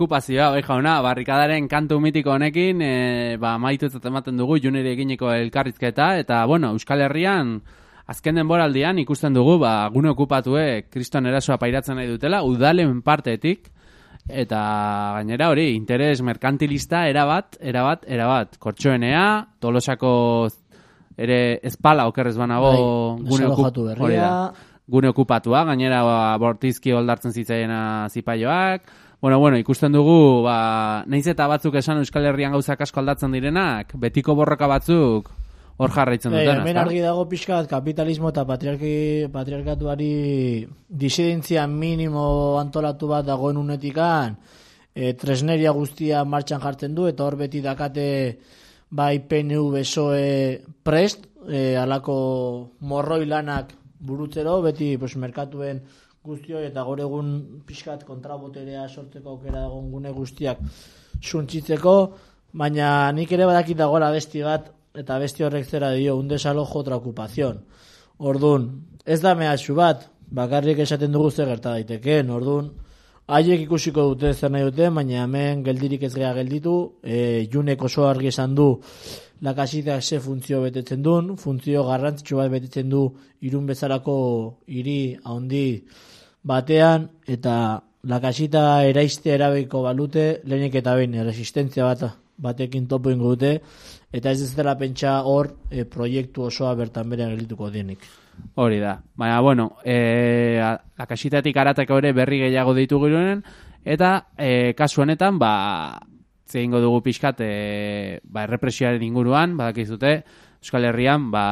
okupazioa, oi jauna, barrikadaren kantu mitiko honekin, e, ba, maitutzat ematen dugu juneri eginiko elkarrizketa, eta, bueno, Euskal Herrian, azken denboraldian ikusten dugu, ba, gune okupatue kriston erasoa pairatzen nahi dutela, udalen partetik, eta gainera hori, interes merkantilista, erabat, erabat, erabat, kortxoenea, tolosako ere espala okerrez banago Bai, gune, desalojatu okup- berria. gune okupatua, gainera ba, bortizki oldartzen zitzaiena zipaioak, Bueno, bueno, ikusten dugu, ba, naiz eta batzuk esan Euskal Herrian gauzak asko aldatzen direnak, betiko borroka batzuk hor jarraitzen duten, hemen ezta? argi dago pixka bat kapitalismo eta patriarki, patriarkatuari disidentzia minimo antolatu bat dagoen unetikan e, tresneria guztia martxan jartzen du eta hor beti dakate bai PNU besoe prest e, alako morroi lanak burutzero beti pues, merkatuen guztioi eta gaur egun pixkat kontraboterea sortzeko aukera dagoen gune guztiak suntzitzeko, baina nik ere badakit dagoela besti bat, eta besti horrek zera dio, un desalojo otra ocupación. Ordun, ez da mehatxu bat, bakarrik esaten dugu zer gerta daitekeen, ordun, haiek ikusiko dute zer nahi dute, baina hemen geldirik ez gea gelditu, e, junek oso argi esan du, lakasitak ze funtzio betetzen duen, funtzio garrantzitsu bat betetzen du irun bezalako hiri handi batean, eta lakasita eraiste erabeiko balute, lehenik eta behin, resistentzia bat batekin topo ingo dute, eta ez ez dela pentsa hor e, proiektu osoa bertan bere geldituko denik. Hori da. Baina, bueno, e, lakasitatik arateko ere berri gehiago ditu gironen, eta e, kasu honetan, ba, zeingo dugu pixkat, e, ba, errepresioaren inguruan, badakizute, Euskal Herrian, ba,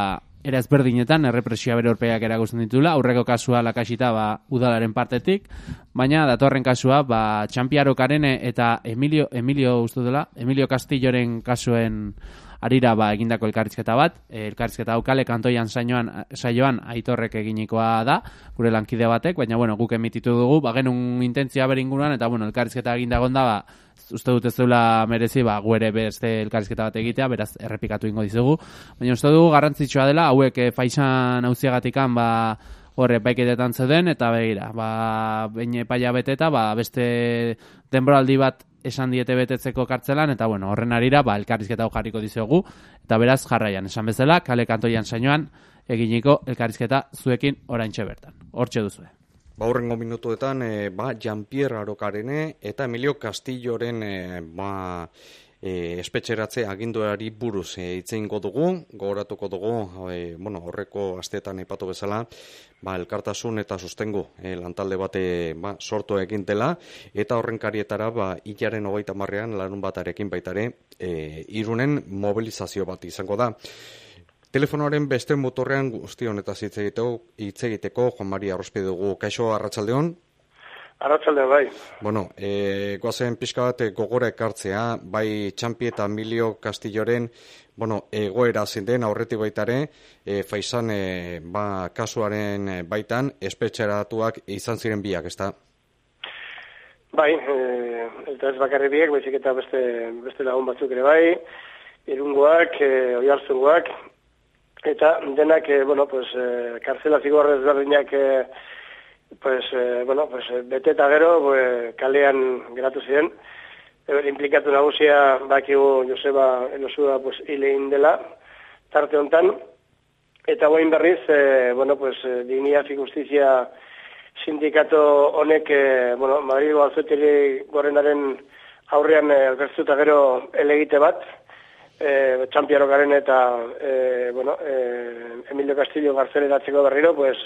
era ezberdinetan, errepresioa bere horpeiak erakusten ditula, aurreko kasua lakasita, ba, udalaren partetik, baina datorren kasua, ba, Txampiarokaren eta Emilio, Emilio, uste dela, Emilio Castilloren kasuen arira ba egindako elkarrizketa bat, e, elkarrizketa hau kale kantoian saioan, saioan aitorrek eginikoa da, gure lankide batek, baina bueno, guk emititu dugu, ba genuen intentzia bere inguruan, eta bueno, elkarrizketa egindagon da, ba, uste dut ez duela merezi, ba, gu ere beste elkarrizketa bat egitea, beraz errepikatu ingo dizugu, baina uste dugu garrantzitsua dela, hauek e, faisan hauziagatikan, ba, horre baiketetan zeuden, eta begira, ba, baina epaia beteta, ba, beste denboraldi bat esan diete betetzeko kartzelan, eta bueno, horren arira, ba, elkarrizketa jarriko dizugu, eta beraz jarraian, esan bezala, kale kantoian sainoan, eginiko elkarrizketa zuekin oraintxe bertan. Hortxe duzue. Ba, hurrengo minutuetan, e, ba, Jean-Pierre Arokarene eta Emilio Castilloren e, ba, e, espetxeratze aginduari buruz e, itzeingo dugu, gogoratuko dugu, e, bueno, horreko asteetan aipatu bezala, ba, elkartasun eta sustengu e, lantalde bate ba, sortu egin dela, eta horren karietara, ba, hilaren hogeita marrean, larun batarekin baitare, e, irunen mobilizazio bat izango da. Telefonoaren beste motorrean guzti honetaz hitz egiteko, hitz egiteko Juan Maria Arrospide dugu. Kaixo Arratsaldeon. Arratsalde bai. Bueno, eh goazen pixka bat eh, gogora ekartzea, bai Txampi eta Emilio Castilloren, bueno, egoera zein den aurretik baitare, e, Faisan e, ba, kasuaren eh, baitan espetxeratuak izan ziren biak, ezta? Bai, e, eta ez bakarri biek, baizik eta beste, beste lagun batzuk ere bai, irungoak, e, oiarzungoak, eta denak, e, bueno, pues, e, karzela zigorrez berdinak, e, pues, e, bueno, pues, e, bete eta gero, pues, kalean geratu ziren, e, implikatu nagusia bakigu Joseba Elosua pues, hilein dela, tarte hontan, eta guain berriz, e, bueno, pues, e, Dignia y Justizia sindikato honek, e, bueno, Madrigo alzotiri gorenaren aurrean e, agertu eta gero elegite bat, e, Txampiaro garen eta e, bueno, e, Emilio Castillo garzeleratzeko berriro, pues,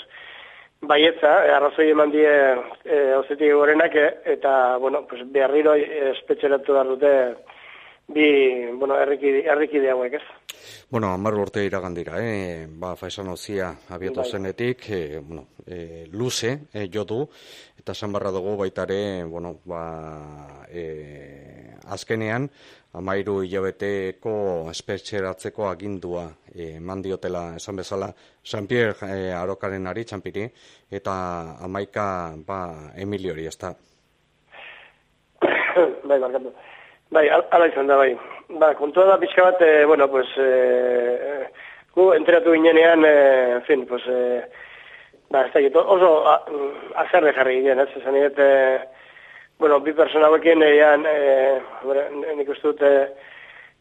baietza, e, arrazoi eman die e, auzetik gorenak, e, eta, bueno, pues, berriro espetxeratu behar dute bi, bueno, errikide, errikide hauek, ez? Bueno, amar urte iragan dira, eh? ba, faisan ozia abiatu Bai. zenetik, eh, bueno, eh, luze eh, jo du, eta esan barra dugu baitare, bueno, ba, eh, azkenean, amairu hilabeteko espetxeratzeko agindua eh, eman diotela esan bezala San Pierre eh, Arokaren ari, txampiri, eta amaika ba, Emiliori, ez da. [COUGHS] bai, markatu. Bai, al- ala izan da, bai. Ba, kontua da pixka bat, e, bueno, pues, e, gu enteratu ginenean, e, en fin, pues, e, ba, ez da, oso azerre jarri ginen, ez, esan diet, e, bueno, bi persona hauekin eian, e, nik uste dut, e,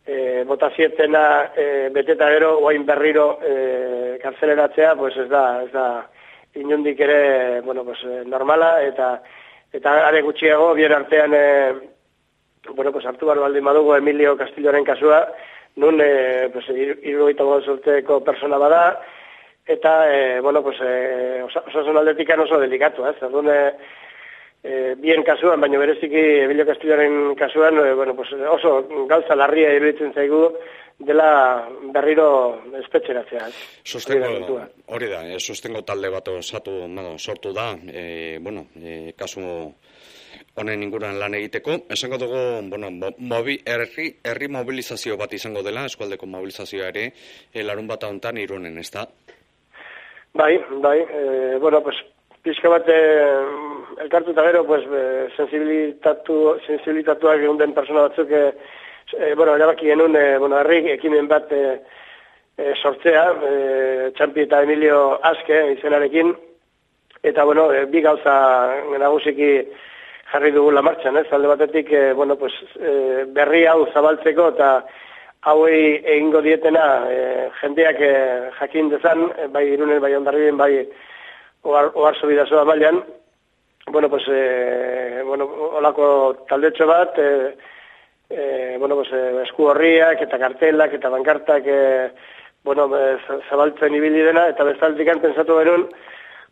e, botazietena e, beteta gero, oain berriro e, karzeleratzea, pues ez da, ez da, inundik ere, bueno, pues, eh, normala, eta eta are gutxiago, bien artean, e, bueno, pues, hartu barro baldin badugu Emilio Castilloren kasua, nun, e, pues, irugaita urteko persona bada, eta, e, bueno, pues, e, osa, osasun aldetik oso delikatu, ez? Erdun, e, e, bien kasuan, baina bereziki Emilio Castilloren kasuan, e, bueno, pues, oso gauza larria iruditzen zaigu, dela berriro espetxeratzea. Sostengo, hori da, eh, sostengo talde bat osatu, bueno, sortu da, e, bueno, e, kasu honen inguruan lan egiteko. Esango dugu, bueno, mo- mobi, herri, herri mobilizazio bat izango dela, eskualdeko mobilizazioa ere, e, larun bat hontan irunen, ez da? Bai, bai, e, bueno, pues, pixka bat e, elkartu eta gero, pues, sensibilitatu, sensibilitatuak egun den persona batzuk, e, e, bueno, erabaki genuen, e, bueno, herri ekimen bat e, e, sortzea, e, Txampi eta Emilio Aske izenarekin, eta, bueno, e, bi gauza nagusiki jarri dugu la martxan, ez? Alde batetik, e, bueno, pues, e, berri hau zabaltzeko eta hauei egingo dietena e, jendeak e, jakin dezan, e, bai irunen, bai ondarribien, bai ohar, ohar bidazoa mailan, bueno, pues, e, bueno, olako taldetxo bat, e, e, bueno, pues, esku horriak eta kartelak eta bankartak e, bueno, za- zabaltzen ibili dena, eta bestaldik pensatu genuen,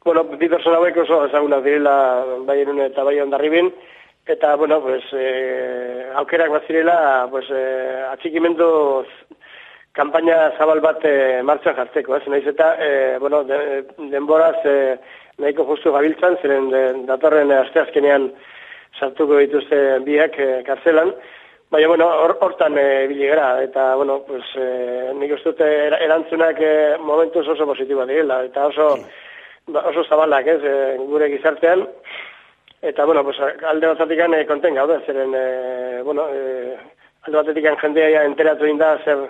bueno, bi persona hauek oso ezagunak direla bai irun eta bai ondarribin, eta, bueno, pues, e, aukerak bat zirela, pues, e, atxikimendu kanpaina zabal bat e, martxan jartzeko, ez? Naiz eta, e, bueno, de, denboraz e, nahiko justu gabiltzan, ziren de, datorren asteazkenean sartuko dituzte biak e, karzelan, Baina, bueno, hor- hortan e, biligera, eta, bueno, pues, e, nik uste dute er- erantzunak e, momentuz oso positiboa direla, eta oso, ba, oso zabalak, ez, e, gure gizartean, eta, bueno, pues, alde batetik e, konten gaude, zeren, e, bueno, e, alde batetik jendea ja enteratu inda zer,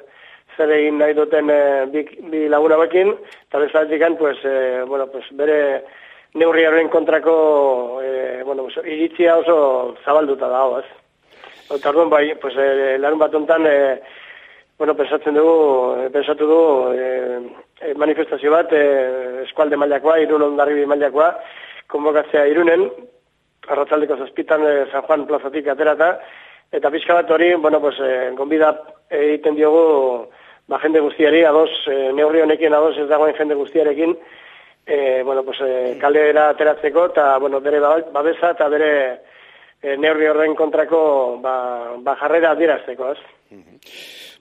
zer egin nahi duten e, bi, bi lagun hauekin, eta bezaletik pues, e, bueno, pues, bere neurri horren kontrako, e, bueno, pues, iritzia oso zabalduta dago, ez. Eta orduan bai, pues, e, larun bat ontan, e, bueno, pensatzen dugu, pensatu e, e, manifestazio bat, e, eskualde mailakoa, irun ondarribi mailakoa, konbokatzea irunen, arratzaldeko zazpitan e, San Juan plazatik aterata, eta pixka bat hori, bueno, pues, e, gonbida egiten diogu, ba, jende guztiari, ados, e, neurri honekin ados ez dagoen jende guztiarekin, e, bueno, pues, e, kalera ateratzeko, eta, bueno, bere ba- babesa eta bere e, neurri horren kontrako ba, ba jarrera adierazteko, ez?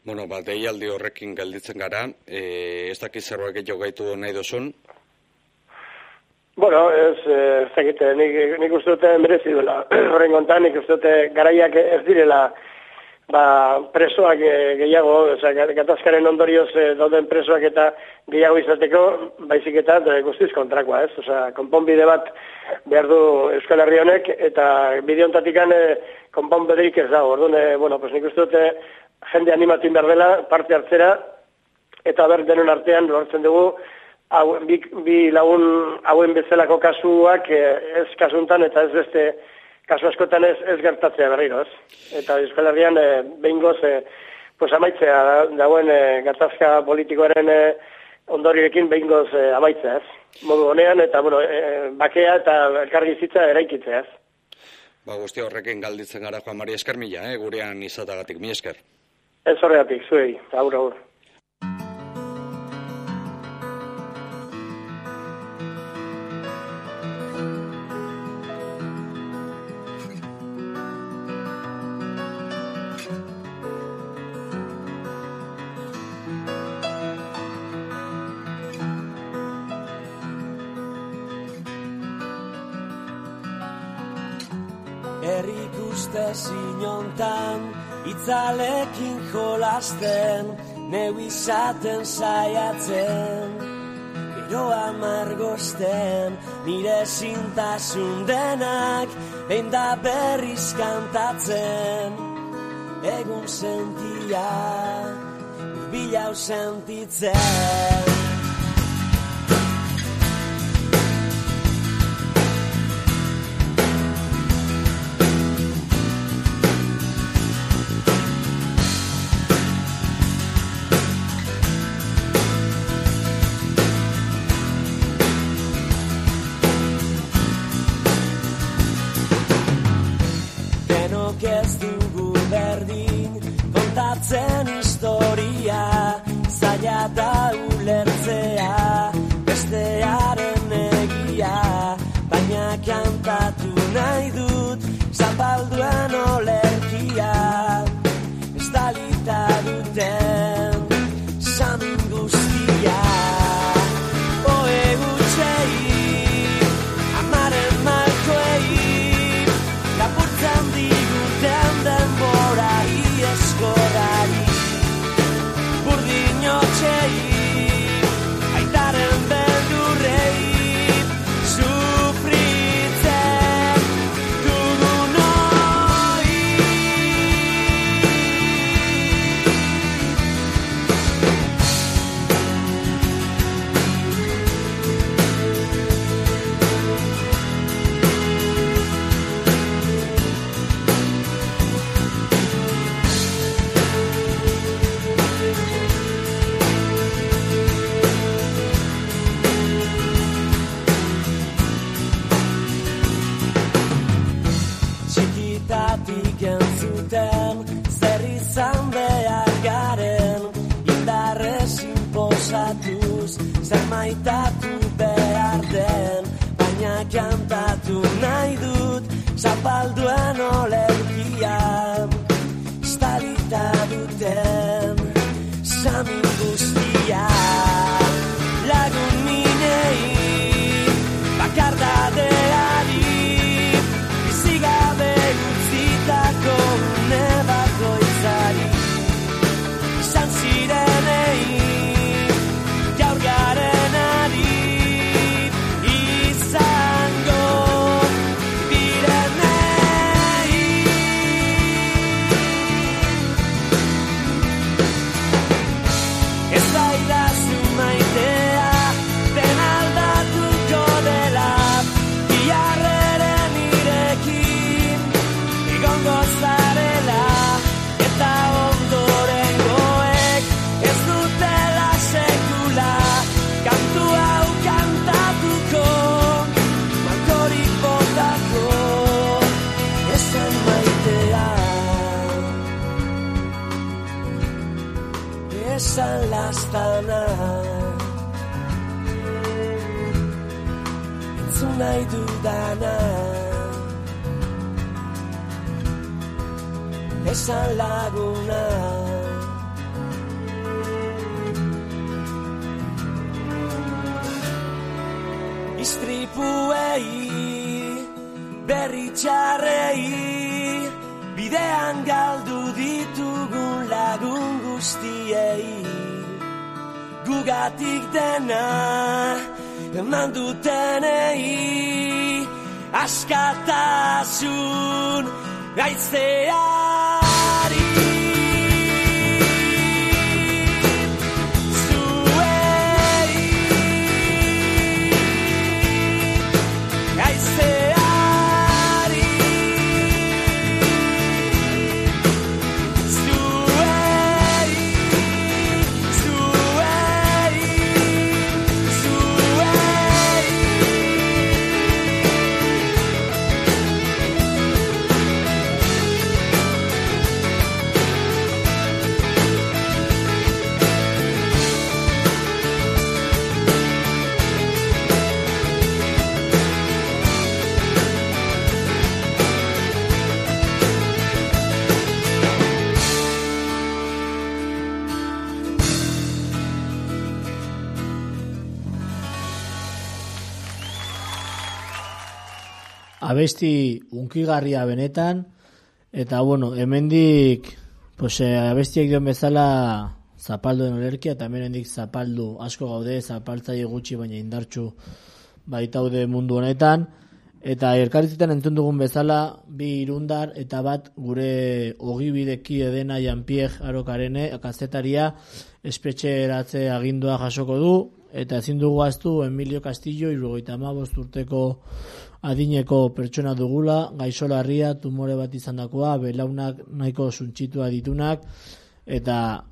Bueno, ba, deialdi horrekin gelditzen gara, e, ez dakit zerbait gehiago gaitu nahi dozun, Bueno, ez, eh, ez dakit, eh, nik, nik uste dute merezi duela. [CLEARS THROAT] Horren kontan, nik uste dute garaiak ez direla ba, presoak eh, gehiago, oza, gatazkaren ondorioz dauden presoak eta gehiago izateko, baizik eta guztiz kontrakoa, ez? Oza, konponbide bat behar du Euskal Herri honek, eta bide hontatikan eh, konponbiderik ez dago. Orduan, eh, bueno, pues nik uste dute jende animatin behar dela, parte hartzera, eta ber denon artean lortzen dugu hau, bi, bi lagun hauen bezalako kasuak eh, ez kasuntan eta ez beste kasu askotan ez, ez gertatzea berriro, ez? Eta Euskal Herrian eh, behingoz eh, pues amaitzea da- dagoen eh, gatazka politikoaren eh, ondorioekin behingoz eh, amaitzea, ez? Modu honean eta bueno, eh, bakea eta elkargizitza eraikitzea, ez? ba, guzti horrekin galditzen gara Juan Maria esker mila, eh, gurean izatagatik, mi esker. Ez horregatik, zuei, aur, aur. Uste zinontan, itzalekin jolasten, neu izaten saiatzen. Gero amargosten, nire zintasun denak, behin da berriz kantatzen. Egun sentia, bilau sentitzen. Abesti unkigarria benetan eta bueno, hemendik pues, eh, abestiek dion bezala zapalduen olerkia eta hemendik zapaldu asko gaude, zapaltzaile gutxi baina indartxu baitaude mundu honetan. Eta elkarrizitan entzun dugun bezala bi irundar eta bat gure ogibideki edena Jean-Pierre Arokarene kazetaria espetxeratze agindua jasoko du eta ezin dugu aztu Emilio Castillo irugoita urteko adineko pertsona dugula, gaixolarria, tumore bat izandakoa, belaunak nahiko suntxitua ditunak, eta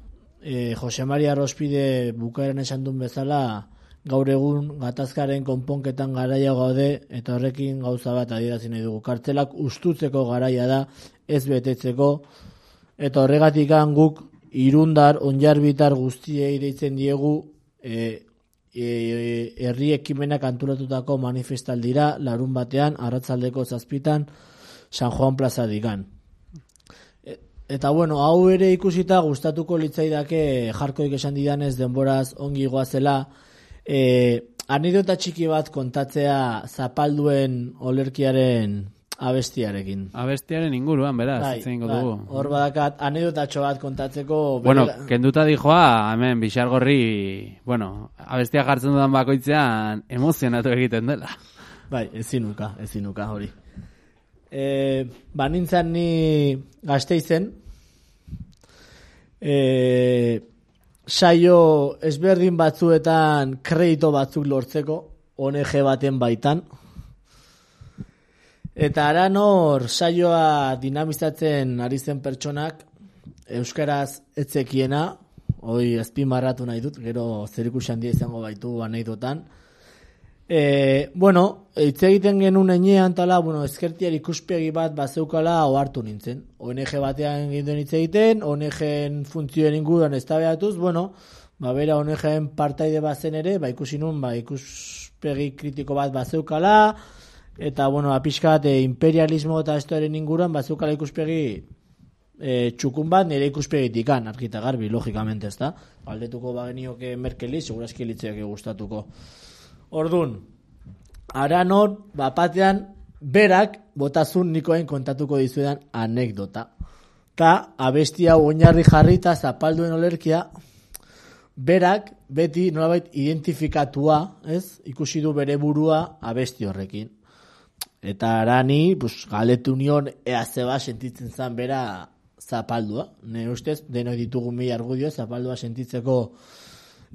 e, Jose Maria Rospide bukaeren esan duen bezala, gaur egun gatazkaren konponketan garaia gaude, eta horrekin gauza bat adierazi nahi dugu. Kartzelak ustutzeko garaia da, ez betetzeko, eta horregatik guk irundar, onjarbitar guztiei deitzen diegu e, herri ekimenak anturatutako manifestaldira larun batean, arratzaldeko zazpitan, San Juan Plaza digan. E- Eta bueno, hau ere ikusita gustatuko litzaidake jarkoik esan didanez denboraz ongi goazela e, anidota txiki bat kontatzea zapalduen olerkiaren abestiarekin. Abestiaren inguruan, beraz, Bai, hitz egingo bai, dugu. hor badakat anedotatxo bat kontatzeko Bueno, bere- kenduta dijoa, hemen bixargorri, bueno, abestia jartzen dudan bakoitzean emozionatu egiten dela. Bai, ezinuka, ezinuka hori. E, ba nintzen ni gazteizen, e, saio ezberdin batzuetan kredito batzuk lortzeko, ONG baten baitan. Eta ara nor saioa dinamizatzen ari zen pertsonak, euskaraz etzekiena, hoi azpimarratu nahi dut, gero zerikus handia izango baitu aneidotan, E, bueno, hitz egiten genuen enean tala, bueno, ezkertiar ikuspegi bat bazeukala ohartu nintzen. ONG batean ginduen hitz egiten, ONG-en funtzioen inguruan eztabaidatuz, bueno, ba bera ONG-en partaide bazen ere, ba ikusi nun, ba ikuspegi kritiko bat bazeukala, eta bueno, apiskat e, imperialismo eta estoaren inguruan bazeukala ikuspegi e, txukun bat nire ikuspegitik argita garbi, logikamente, ezta? Galdetuko bagenioke Merkeli, segurazki litzeak gustatuko. Ordun, aranor, bapatean, berak, botazun nikoen kontatuko dizuedan anekdota. Ta, abestia oinarri jarrita zapalduen olerkia, berak, beti nolabait identifikatua, ez? Ikusi du bere burua abesti horrekin. Eta arani, pues, galetu nion, ea zeba sentitzen zen bera zapaldua. Ne ustez, denoi ditugu mi argudio zapaldua sentitzeko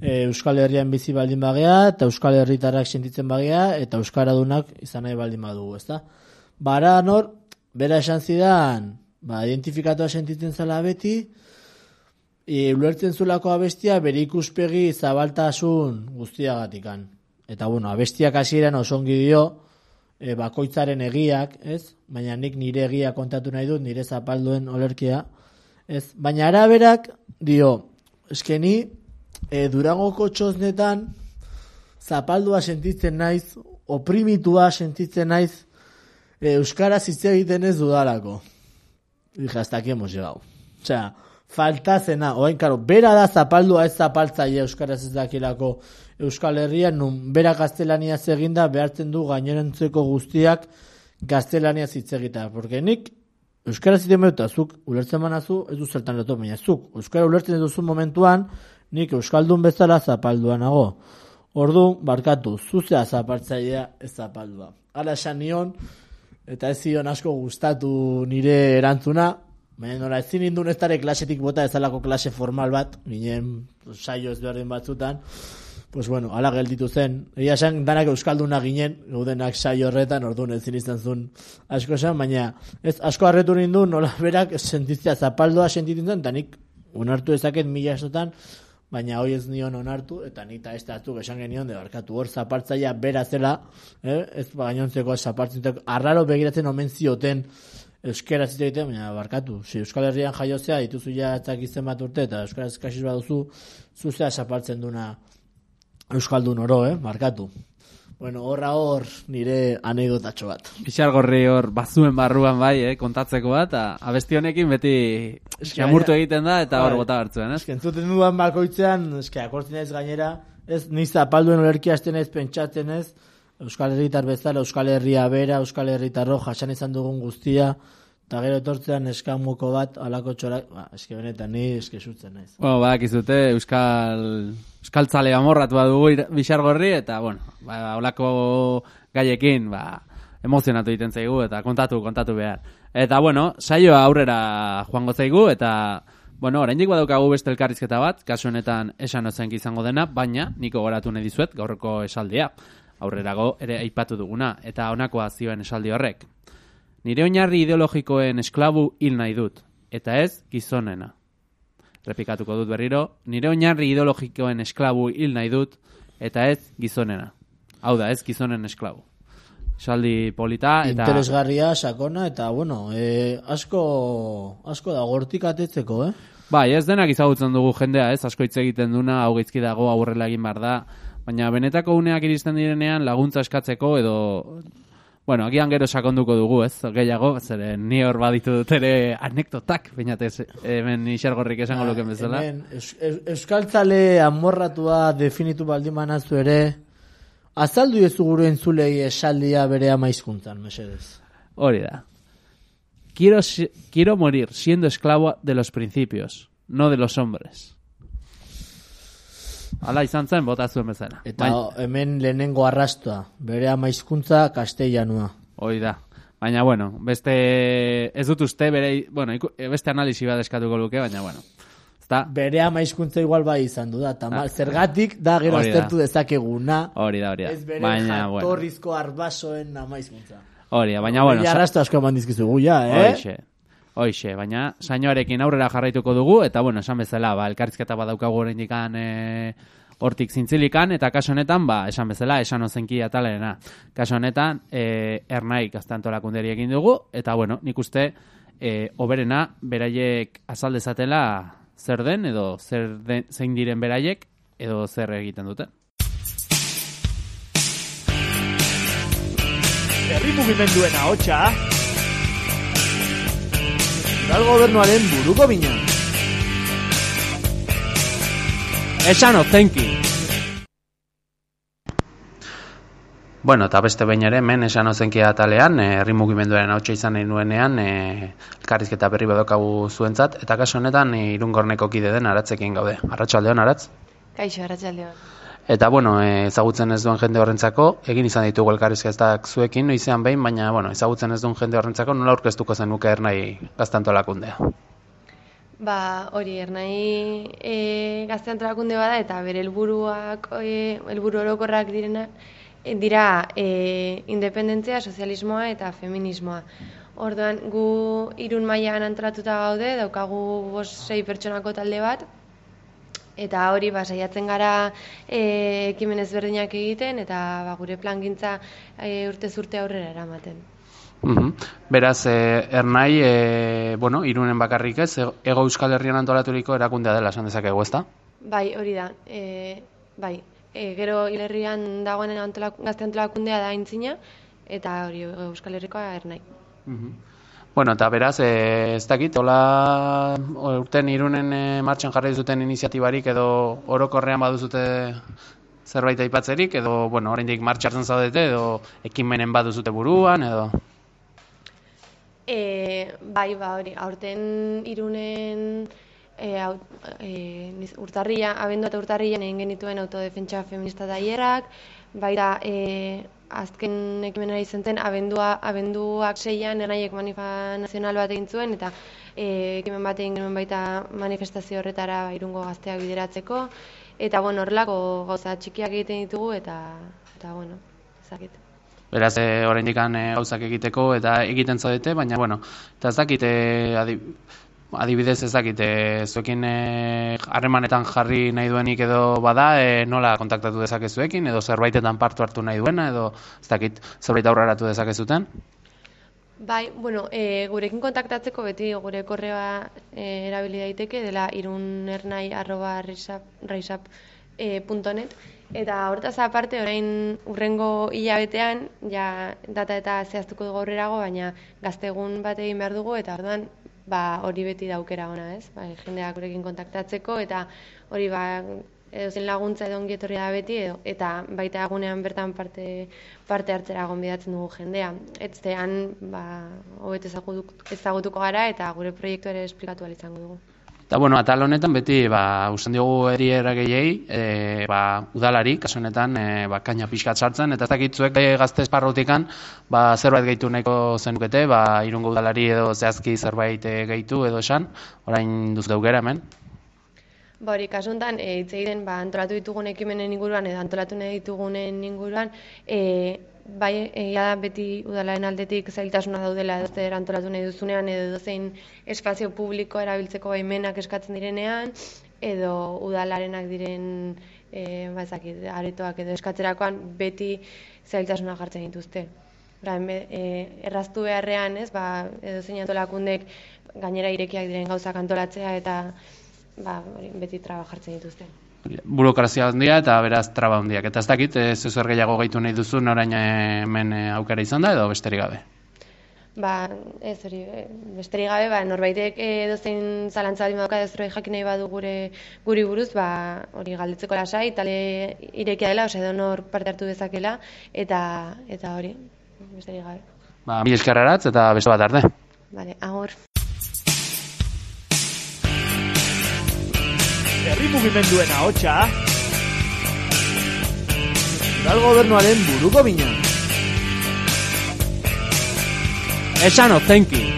e, Euskal Herrian bizi baldin bagea, eta Euskal Herritarrak sentitzen bagea, eta Euskaradunak izan nahi baldin badugu, ezta? Bara nor, bera esan zidan, ba, identifikatua sentitzen zala beti, e, ulertzen zulako abestia bere ikuspegi zabaltasun guztiagatikan. Eta bueno, abestiak hasieran oso ongi dio, e, bakoitzaren egiak, ez? Baina nik nire egia kontatu nahi dut, nire zapalduen olerkia, ez? Baina araberak dio, eskeni, e, Durangoko txosnetan zapaldua sentitzen naiz, oprimitua sentitzen naiz, e, Euskaraz hitz egiten ez dudalako. Dije, hasta aquí hemos llegado. O sea, falta zena, oain, karo, bera da zapaldua ez zapaltzaile Euskaraz ez dakilako Euskal Herrian, nun bera gaztelania eginda behartzen du gainerantzeko guztiak gaztelania hitz egita. Porque nik Euskaraz hitz egiten zuk ulertzen manazu, ez du zertan leto, baina zuk Euskara ulertzen duzu momentuan, nik Euskaldun bezala zapaldua nago. Ordu, barkatu, zuzea zapaltzailea ez zapaldua. Hala esan nion, eta ez zion asko gustatu nire erantzuna, baina nola ezin nindun ez klasetik bota ezalako klase formal bat, ginen saio ezberdin batzutan, pues bueno, ala gelditu zen. Egia esan, danak euskalduna ginen, gaudenak saio horretan, orduan ezin izan zuen asko esan, baina ez asko harretu nindun, nola berak sentitzea zapaldoa sentitzen zen, eta onartu ezaket mila esotan, baina hoi ez nion onartu, eta nita ez da esan genion, de barkatu hor zapaltzaia bera zela, eh? ez gainontzeko zapaltzen, arraro begiratzen omen zioten euskera hitz egiten, baina barkatu, si Euskal Herrian jaiozea, dituzu ja etzakizten bat urte, eta euskaraz kasiz baduzu, zuzea zapaltzen duna Euskaldun oro, eh? markatu. Bueno, horra hor nire anekdotatxo bat. Pixargorri hor bazuen barruan bai, eh, kontatzeko bat, eta abesti honekin beti jamurtu egiten da, eta hor Bai. bota hartzen, ez? Eske entzuten dudan bakoitzean, eske akortzen ez gainera, ez ni zapalduen olerkia hasten ez pentsatzen ez, Euskal Herritar bezala, Euskal Herria bera, Euskal Herritarro jasan izan dugun guztia, eta gero etortzean eskamuko bat, alako txorak, ba, eske benetan ni eske sutzen naiz. Bueno, badakizute, Euskal, Euskal Tzale amorratu badugu ir- Bixargorri, eta, bueno, ba, olako gaiekin, ba, emozionatu egiten zaigu, eta kontatu, kontatu behar. Eta, bueno, saioa aurrera joango zaigu, eta, bueno, oraindik badaukagu beste elkarrizketa bat, kasu honetan esan ozenk izango dena, baina niko goratu nahi dizuet gaurko esaldia. Aurrerago ere aipatu duguna, eta honakoa zioen esaldi horrek. Nire oinarri ideologikoen esklabu hil nahi dut, eta ez gizonena. Repikatuko dut berriro, nire oinarri ideologikoen esklabu hil nahi dut, eta ez gizonena. Hau da, ez gizonen esklabu. Esaldi polita, eta... Interesgarria, sakona, eta bueno, e, asko, asko da, gortik atetzeko, eh? Bai, ez denak izagutzen dugu jendea, ez, asko hitz egiten duna, hau gaizki dago, aurrela egin behar da, baina benetako uneak iristen direnean laguntza eskatzeko edo Bueno, agian gero sakonduko dugu, ez? Gehiago, zeren ni hor baditu dut ere anekdotak, bainatez, hemen ixergorrik esango luken bezala. Hemen, eus, eus, euskaltzale amorratua definitu baldin ere, azaldu ezu gure entzulei esaldia bere ama hizkuntzan, mesedez. Hori da. Quiero, quiero morir siendo esclavo de los principios, no de los hombres. Hala izan zen, bota zuen bezala. Eta Baina- hemen lehenengo arrastoa, bere ama hizkuntza kastellanua. Hoi da. Baina, bueno, beste, ez dut uste, bere, bueno, iku- beste analisi bat eskatuko luke, baina, bueno. Ezta? Bere ama hizkuntza igual bai izan du da, tamal, zergatik da gero Ah. Hori aztertu dezakeguna, Hori da, hori da. ez bere Baina, bueno. jatorrizko arbasoen ama hizkuntza. Hori da, baina, bueno. Sa- arrasto asko eman dizkizugu, ja, eh? Hoixe. Hoixe, baina sainoarekin aurrera jarraituko dugu, eta bueno, esan bezala, ba, elkarrizketa badaukagu oraindikan e, hortik zintzilikan, eta kaso honetan, ba, esan bezala, esan ozenki atalena. Kaso honetan, e, ernai gaztantolakunderi egin dugu, eta bueno, nik uste, e, oberena, beraiek azaldezatela zer den, edo zer den, zein diren beraiek, edo zer egiten dute. Herri mugimenduen ahotsa, Udal gobernuaren buruko bina. Esan ozenki! Bueno, eta beste behin ere, men esan ozenki atalean, eh, herri mugimenduaren hautsa izan nahi nuenean, e, elkarrizketa berri badokagu zuentzat, eta kaso honetan e, irungorneko kide den aratzekin gaude. Arratsaldeon aratz? Kaixo, arratsaldeon. Eta, bueno, ezagutzen ez duen jende horrentzako, egin izan ditugu elkarrizketak zuekin, noizean behin, baina, bueno, ezagutzen ez duen jende horrentzako, nola aurkeztuko zenuke ernai gaztantolakundea. Ba, hori, ernai e, gazte antolakunde bada eta bere helburuak, e, helburu orokorrak direna, e, dira e, independentzia, sozialismoa eta feminismoa. Orduan, gu irun mailan antolatuta gaude, daukagu bost sei pertsonako talde bat, eta hori ba, saiatzen gara e, ekimen ezberdinak egiten, eta ba, gure plangintza e, urtez urte aurrera eramaten. Mhm. Beraz, e, ernai, e, bueno, irunen bakarrik ez, ego Ego Euskal Herrian antolaturiko erakundea dela, esan dezakegu, ezta? Bai, hori da. E, bai, e, gero hilerrian dagoen antolak, gazte antolakundea da aintzina, eta hori Euskal Herrikoa ernai. Bueno, eta beraz, e, ez dakit, hola urten irunen e, martxan jarri zuten iniziatibarik edo orokorrean baduzute zerbait aipatzerik, edo, bueno, oraindik martxartzen zaudete, edo ekimenen baduzute buruan, edo... E, bai, ba, hori, aurten irunen e, au, e, urtarria, abendu eta urtarrian egin genituen autodefentsa feminista tailerak, baita e, azken ekimenera izan zen, abendua, abenduak seian ernaiek manifa nazional bat egin zuen, eta e, ekimen bat egin genuen baita manifestazio horretara irungo gazteak bideratzeko, eta bueno, horrelako gauza txikiak egiten ditugu, eta, eta bueno, ezakit. Beraz, e, oraindik e, gauzak egiteko eta egiten zaudete, baina, bueno, eta ez dakit, e, adi, adibidez ez dakit, e, zuekin e, harremanetan jarri nahi duenik edo bada, e, nola kontaktatu dezakezuekin, edo zerbaitetan partu hartu nahi duena, edo ez dakit, zerbait aurreratu dezakezuten? Bai, bueno, e, gurekin kontaktatzeko beti gure korreoa e, erabili daiteke dela irunernai arroba risap, e, punto net. Eta hortaz aparte, orain urrengo hilabetean, ja data eta zehaztuko dugu aurrerago, baina gaztegun bat egin behar dugu, eta orduan ba, hori beti daukera ona, ez? Ba, jendeak gurekin kontaktatzeko, eta hori ba, edozein laguntza edo ongi da beti, edo, eta baita egunean bertan parte, parte hartzera gonbidatzen dugu jendea. Etzean, ba, hobeto ezagutuk- ezagutuko gara, eta gure proiektu ere esplikatu izango dugu. Eta, bueno, atal honetan beti, ba, usten diogu eri erageiei, e, ba, udalari, kasu honetan, e, ba, kaina pixkat sartzen, eta ez dakit zuek e, gazte esparrutikan, ba, zerbait gehitu nahiko zenukete, ba, irungo udalari edo zehazki zerbait e, gehitu edo esan, orain duz daugera hemen. Ba hori, kasu honetan, e, egiten ba, antolatu ditugun ekimenen inguruan edo antolatu nahi ditugunen inguruan, e, bai, egia beti udalaren aldetik zailtasuna daudela edo antolatu nahi duzunean edo edozein espazio publiko erabiltzeko baimenak eskatzen direnean edo udalarenak diren e, ba, ezakit, aretoak edo eskatzerakoan beti zailtasuna jartzen dituzte. Ba, enbe- e, erraztu beharrean, ez, ba, edozein antolakundek gainera irekiak diren gauzak antolatzea eta ba, beti traba jartzen dituzte. Burokrazia handia eta beraz traba handiak. Eta ez dakit, ez zer gehiago gaitu nahi duzu orain eh, hemen eh, aukera izan da edo besterik gabe. Ba, ez hori, eh, besterik gabe, ba, norbaitek edozein zalantza baldin badauka zerbait jakin nahi badu gure guri buruz, ba, hori galdetzeko lasai, tale irekia dela, osea edonor parte hartu dezakela, eta, eta hori, besterik gabe. Ba, mil eskerraratz eta beste bat arte. Vale, agur. Herri mugimenduen ahotsa Udal gobernuaren buruko bina. Esan ozenki.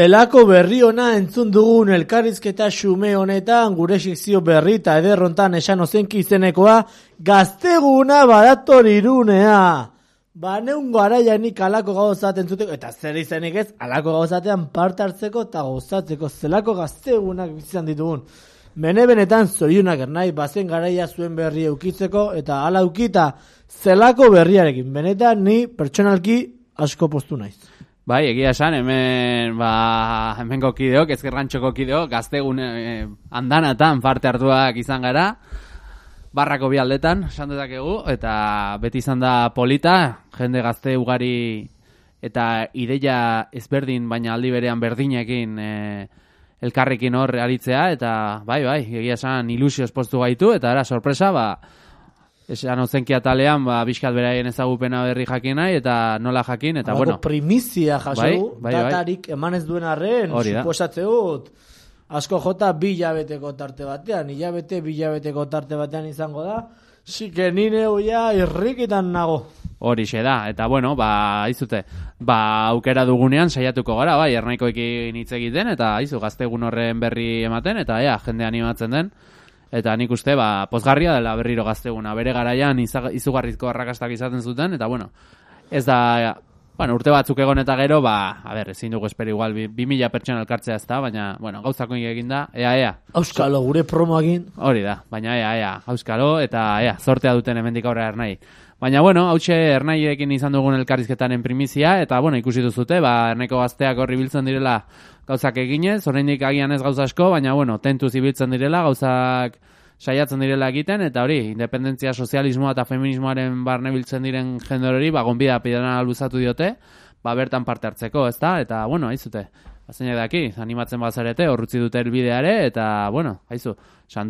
Zelako berri ona entzun dugun elkarrizketa xume honetan gure sekzio berri eta ederrontan esan ozenki izenekoa gazteguna badator irunea. Ba neun garaianik alako gauzat entzuteko, eta zer izenik ez, alako gauzatean parte hartzeko eta gozatzeko zelako gaztegunak bizizan ditugun. Bene benetan zorionak ernai bazen garaia zuen berri eukitzeko eta ala eukita zelako berriarekin. Benetan ni pertsonalki asko postu naiz. Bai, egia esan, hemen, ba, hemengo kideok, ezkerrantxoko kideok, gaztegun eh, andanatan parte hartuak izan gara, barrako bi aldetan, esan dezakegu, eta beti izan da polita, jende gazte ugari eta ideia ezberdin, baina aldi berean berdinekin eh, elkarrekin hor aritzea, eta bai, bai, egia esan ilusio espostu gaitu, eta era sorpresa, ba, esan ozenki atalean, ba, bizkat beraien ezagupena berri jakin nahi, eta nola jakin, eta Halako bueno, primizia jaso, Bai, bai, bai. datarik emanez duen arren, Hori da. suposatze dut, asko jota bi hilabeteko tarte batean, hilabete, bi hilabeteko tarte batean izango da, sike nine hoia irrikitan nago. horixe da, eta bueno, ba, aizute, ba, aukera dugunean saiatuko gara, bai, ernaikoekin hitz egiten, eta aizu, gaztegun horren berri ematen, eta ea, jende animatzen den, eta nik uste, ba, pozgarria dela berriro gazteguna, bere garaian izugarrizko arrakastak izaten zuten, eta bueno, ez da, bueno, urte batzuk egon eta gero, ba, a ber, ezin dugu espero igual, bi, bi mila pertsona elkartzea ez da, baina, bueno, gauzako egin da, ea, ea, Euskalo, gure promoagin, Hori da, baina ea, ea, auskalo, eta ea, zortea duten hemendik aurrera ernai. Baina, bueno, hautxe ernairekin izan dugun elkarrizketaren primizia, eta, bueno, ikusi duzute, ba, erneko gazteak horri biltzen direla gauzak eginez, oraindik agian ez gauza asko, baina, bueno, tentuz ibiltzen direla, gauzak saiatzen direla egiten, eta hori, independentzia sozialismoa eta feminismoaren barne biltzen diren jende hori, ba, gonbida pidana luzatu diote, ba, bertan parte hartzeko, ezta? Eta, bueno, aizute, Azeinak daki, animatzen bazarete, horrutzi dute elbideare, eta, bueno, haizu, esan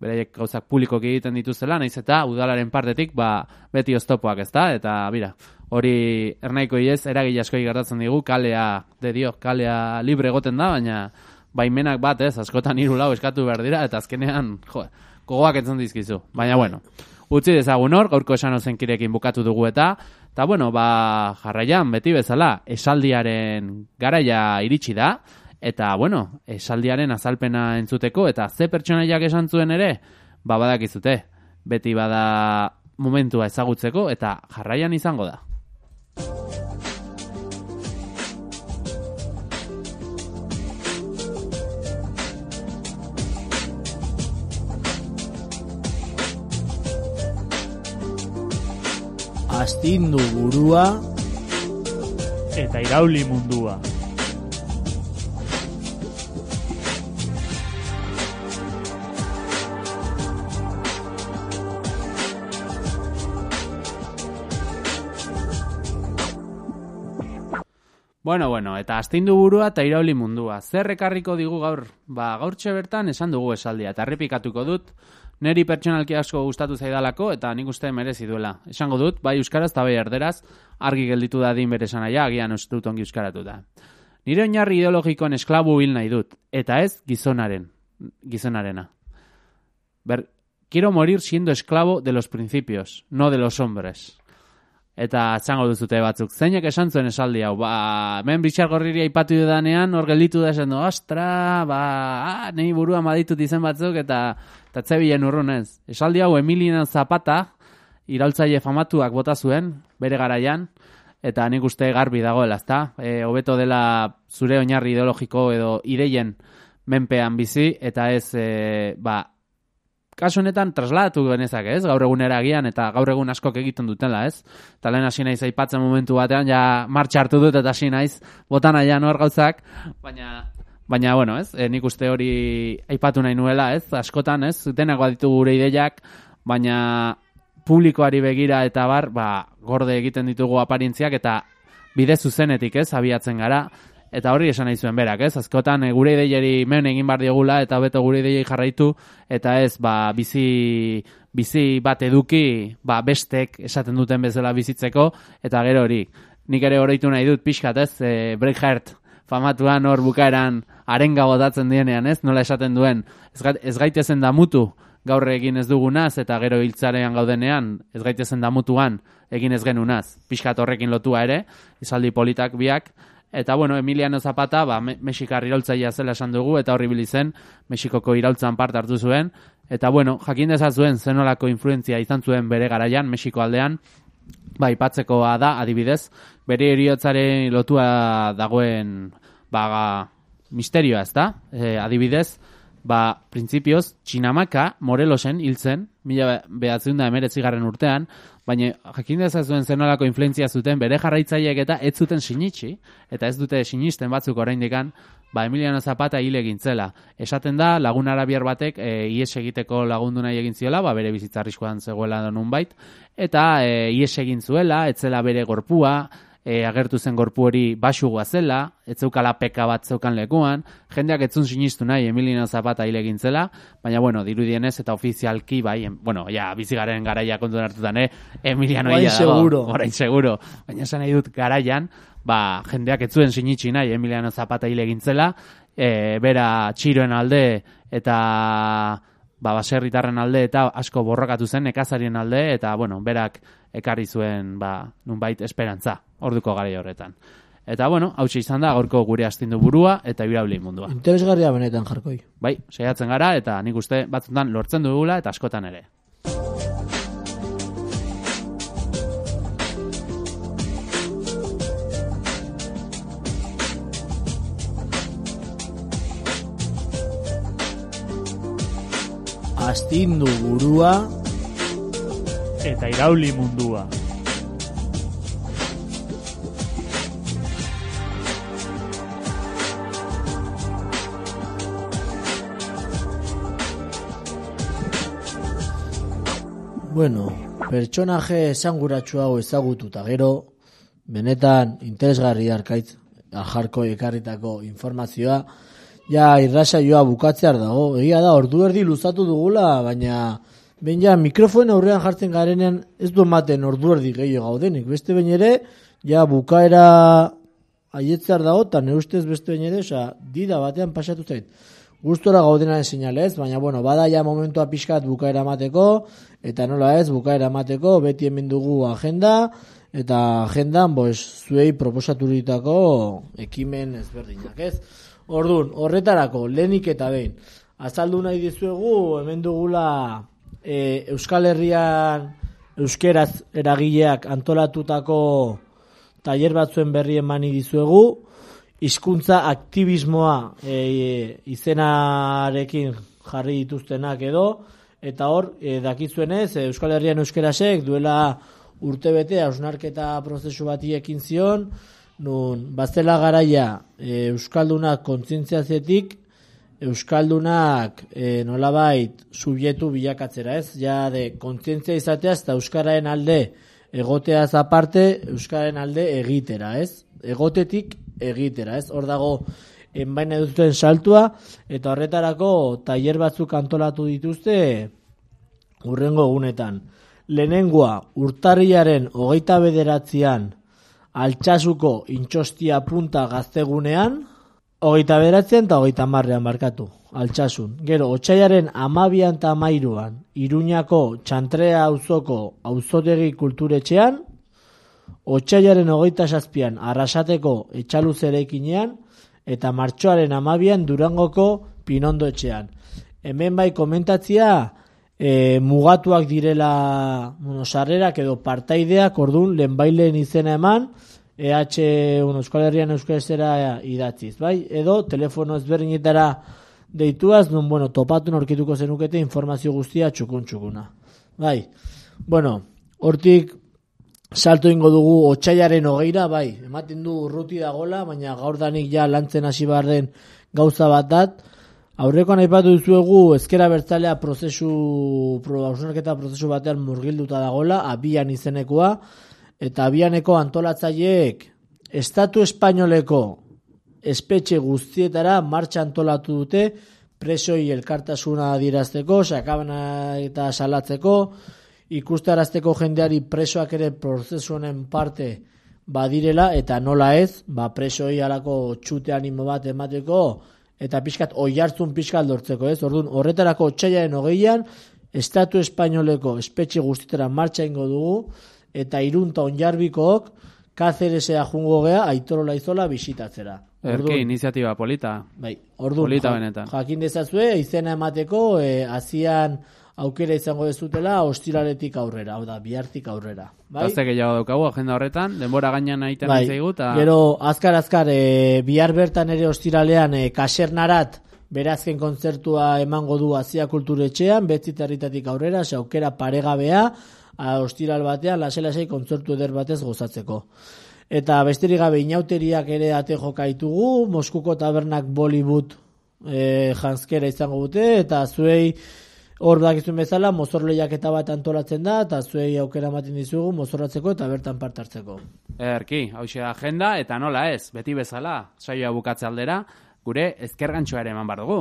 du, bereiek gauzak publikoki egiten dituzela, naiz eta udalaren partetik, ba, beti oztopoak ez da, eta, bira, hori ernaiko iez, eragile askoi gertatzen digu, kalea, de dio, kalea libre egoten da, baina, baimenak bat, ez, askotan hiru lau eskatu behar dira, eta azkenean, jo, gogoak entzun dizkizu. Baina, bueno, utzi dezagun hor, gaurko esan ozenkirekin bukatu dugu eta, eta bueno, ba, jarraian, beti bezala, esaldiaren garaia iritsi da, eta, bueno, esaldiaren azalpena entzuteko, eta ze pertsonaiak esan zuen ere, ba, badakizute, beti bada momentua ezagutzeko, eta jarraian izango da. astindu burua, Eta irauli mundua. Bueno, bueno, eta astindu burua eta irauli mundua. Zer ekarriko digu gaur? Ba, gaurtxe bertan esan dugu esaldia, eta errepikatuko dut, neri pertsonalki asko gustatu zaidalako, eta nik uste merezi duela. Esango dut, bai euskaraz eta bai erderaz, argi gelditu da din bere esanaia, agian ez dut ongi euskaratuta. Nire oinarri ideologikoen esklabu hil nahi dut, eta ez gizonaren, gizonarena. Ber, quiero morir siendo esclavo de los principios, no de los hombres. Eta txango duzute batzuk. Zeinek esan zuen esaldi hau, ba, hemen bitxar gorriri aipatu dudanean, hor gelditu da esan du, ostra, ba, ah, nei burua maditut izen batzuk, eta eta zebilen urrunez. Esaldi hau Emiliano Zapata, iraultzaile famatuak bota zuen, bere garaian, eta nik uste garbi dagoela, ezta? E, hobeto dela zure oinarri ideologiko edo ideien menpean bizi, eta ez, e, ba, kasu honetan trasladatu genezak, ez? Gaur egunera agian eta gaur egun askok egiten dutela, ez? Eta lehen hasi naiz aipatzen momentu batean, ja martxa hartu dut eta hasi naiz botan aian hor gauzak, baina Baina, bueno, ez, e, nik uste hori aipatu nahi nuela, ez, askotan, ez, denak baditu gure ideiak, baina publikoari begira eta bar, ba, gorde egiten ditugu aparintziak eta bide zuzenetik, ez, abiatzen gara, eta hori esan nahi zuen berak, ez, askotan e, gure ideiari men egin bar diogula eta beto gure ideiai jarraitu, eta ez, ba, bizi, bizi bat eduki, ba, bestek esaten duten bezala bizitzeko, eta gero hori, nik ere oroitu nahi dut pixkat, ez, e, Breakheart famatuan hor bukaeran arenga botatzen dienean, ez? Nola esaten duen, ez, ga- ez gaitezen damutu gaur egin ez dugunaz eta gero hiltzarean gaudenean, ez gaitezen damutuan egin ez genunaz. Pixkat horrekin lotua ere, izaldi politak biak, Eta, bueno, Emiliano Zapata, ba, Me Mexikar iraultzailea zela esan dugu, eta horri bili zen, Mexikoko iraultzan parte hartu zuen. Eta, bueno, jakin dezazuen zenolako influentzia izan zuen bere garaian, Mexiko aldean, ba, ipatzekoa da, adibidez, bere eriotzaren lotua dagoen, ba, misterioa, ez da? E, adibidez, ba, printzipioz, Txinamaka, Morelosen, hiltzen, mila behatzen da emeretzi garren urtean, baina jakin dezazuen zenolako influentzia zuten bere jarraitzaileek eta ez zuten sinitxi, eta ez dute sinisten batzuk oraindikan, ba Emiliano Zapata hil egin zela. Esaten da, lagun arabiar batek e, ies egiteko lagundu nahi egin ziola, ba bere bizitza arriskuan zegoela da nunbait, eta e, ies egin zuela, etzela bere gorpua, e, agertu zen gorpu hori basugua zela, ez zeukala peka bat zeukan lekuan, jendeak etzun sinistu nahi Emiliano Zapata hile egin zela, baina bueno, dirudienez eta ofizialki bai, em, bueno, ja, bizigaren garaia kontuen hartutan, eh? Emiliano hila dago, seguro. orain seguro, baina esan nahi dut garaian, ba, jendeak ez zuen sinitsi nahi Emiliano Zapata hile egin zela, e, bera txiroen alde eta ba, baserritarren alde eta asko borrokatu zen nekazarien alde eta bueno, berak ekarri zuen ba, nunbait esperantza orduko gari horretan. Eta bueno, hau izan da gaurko gure astindu burua eta irauli mundua. Interesgarria benetan jarkoi. Bai, saiatzen gara eta nik uste batzutan lortzen dugula eta askotan ere. Astindu burua Eta irauli mundua. Bueno, pertsonaje esanguratsu hau ezagututa gero, benetan interesgarri arkaitz jarko ekarritako informazioa, ja irrasaioa bukatzear dago. Egia da, ordu erdi luzatu dugula, baina behin ja mikrofoen aurrean jartzen garenean ez du ematen ordu erdi gehiago gaudenik. Beste behin ere, ja bukaera aietzear dago, eta ne ustez beste behin ere, osea, dida batean pasatu zait. Gustora gaudenaren seinalez, baina bueno, bada ja momentua pixkat bukaera emateko, eta nola ez, bukaera emateko, beti hemen dugu agenda, eta agendan, pues, zuei proposaturitako ekimen ezberdinak, ez? Ordun, horretarako, lehenik eta behin, azaldu nahi dizuegu, hemen dugula e, Euskal Herrian euskeraz eragileak antolatutako tailer batzuen berri emani dizuegu, hizkuntza aktivismoa e, izenarekin jarri dituztenak edo, eta hor, e, dakizuenez, e, Euskal Herrian euskerasek duela urtebete hausnarketa prozesu bati ekin zion, nun bazela garaia e, Euskaldunak kontzientziazetik, Euskaldunak e, nolabait subjetu bilakatzera, ez? Ja de kontzientzia izateaz eta Euskaraen alde egoteaz aparte, Euskaren alde egitera, ez? Egotetik egitera, ez? Hor dago enbaina duten saltua, eta horretarako tailer batzuk antolatu dituzte urrengo egunetan. Lehenengoa, urtarriaren hogeita bederatzean altxasuko intxostia punta gaztegunean, hogeita bederatzean eta hogeita marrean barkatu, altxasun. Gero, otxaiaren amabian eta amairuan, iruñako txantrea auzoko auzotegi kulturetxean, otxaiaren hogeita zazpian arrasateko etxaluzerekinean, eta martxoaren amabian durangoko pinondo etxean. Hemen bai komentatzia e, mugatuak direla bueno, sarrerak edo partaideak ordun lehenbailen izena eman EH un Euskal Herrian Euskarazera idatziz, bai? Edo telefono ezberdinetara deituaz, nun, bueno, topatu norkituko zenukete informazio guztia txukun txukuna. Bai, bueno, hortik salto ingo dugu otxaiaren hogeira, bai, ematen du urruti dagola, baina gaur danik ja lantzen hasi behar den gauza bat dat, Aurrekoan aipatu dizuegu ezkera bertzalea prozesu, pro, prozesu batean murgilduta dagola, abian izenekoa, eta abianeko antolatzaileek Estatu Espainoleko espetxe guztietara martxa antolatu dute presoi elkartasuna adierazteko, sakabana eta salatzeko, ikustarazteko jendeari presoak ere prozesu honen parte badirela, eta nola ez, ba presoi alako txute animo bat emateko, eta pixkat oihartzun pixkat lortzeko, ez? Orduan, horretarako otxaiaren hogeian, Estatu Espainoleko espetxe guztietara martxa ingo dugu, eta irunta onjarbikook, Cáceresea jungo gea, aitoro laizola bisitatzera. Erke iniziatiba polita. Bai, orduan, Polita ja- benetan. jakin dezazue, izena emateko, e, azian aukera izango dezutela, ostiraletik aurrera, hau da, bihartik aurrera. Bai? Gazte gehiago daukagu agenda horretan, denbora gainean egiten Bai, zaigu, eta Gero, azkar, azkar, e, bihar bertan ere ostiralean e, kasernarat berazken kontzertua emango du Azia Kulturetxean, betzi territatik aurrera, aukera paregabea, a, ostiral batean, lasai-lasai kontzertu eder batez gozatzeko. Eta besterik gabe inauteriak ere ate jokaitugu, Moskuko tabernak Bollywood e, janskera izango dute, eta zuei Hor dakizuen bezala, mozor lehiaketa bat antolatzen da, eta zuei aukera ematen dizugu mozorratzeko eta bertan parte hartzeko. Erki, hau agenda, eta nola ez, beti bezala, saioa bukatze aldera, gure ezkergantxoa ere eman bar dugu.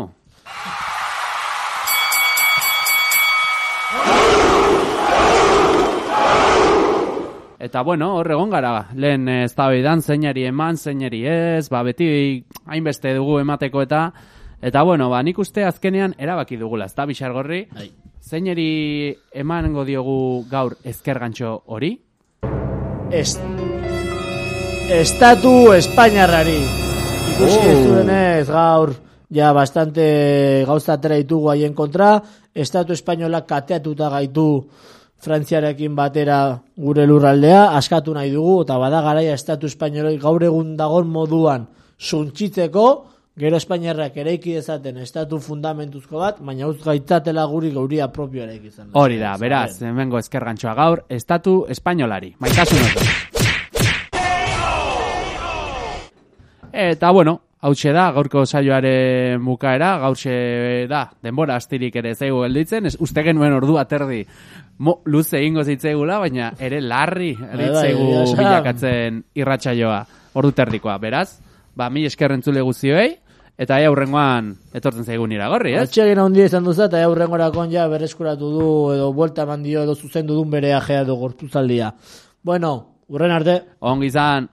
Eta bueno, hor egon gara, lehen ez da zeinari eman, zeinari ez, ba beti hainbeste dugu emateko eta eta bueno, ba nik uste azkenean erabaki dugula, ez da Bixargorri? Bai. Zeinari emango diogu gaur ezkergantxo hori? Est Estatu Espainiarrari. Ikusi Oh. ez duenez gaur ja bastante gauza atera ditugu haien kontra. Estatu Espainola kateatuta gaitu Frantziarekin batera gure lurraldea, askatu nahi dugu, eta bada garaia Estatu Espainoloi gaur egun dagon moduan suntxitzeko, gero Espainiarrak eraiki dezaten estatu fundamentuzko bat, baina uz gaitzatela guri gauria propioa eraiki izan. Hori da, beraz, hemengo ezkergantxoa gaur, estatu espainolari. Maitasun. Eta bueno, hautxe da, gaurko saioaren bukaera, gaurxe da, denbora astirik ere zaigu gelditzen, ez, uste genuen ordu aterdi mo, luze egingo zitzaigula, baina ere larri Bai, bai, esan. bilakatzen irratsaioa ordu terdikoa, beraz, ba, mi eskerrentzule guztioi, Eta ea hurrengoan etortzen zaigu nira gorri, ez? Atxegin handia izan duza, eta ea hurrengorakon ja berreskuratu du, edo buelta eman dio, edo zuzendu duen bere ajea edo gortuzaldia. Bueno, hurren arte. Ongi izan.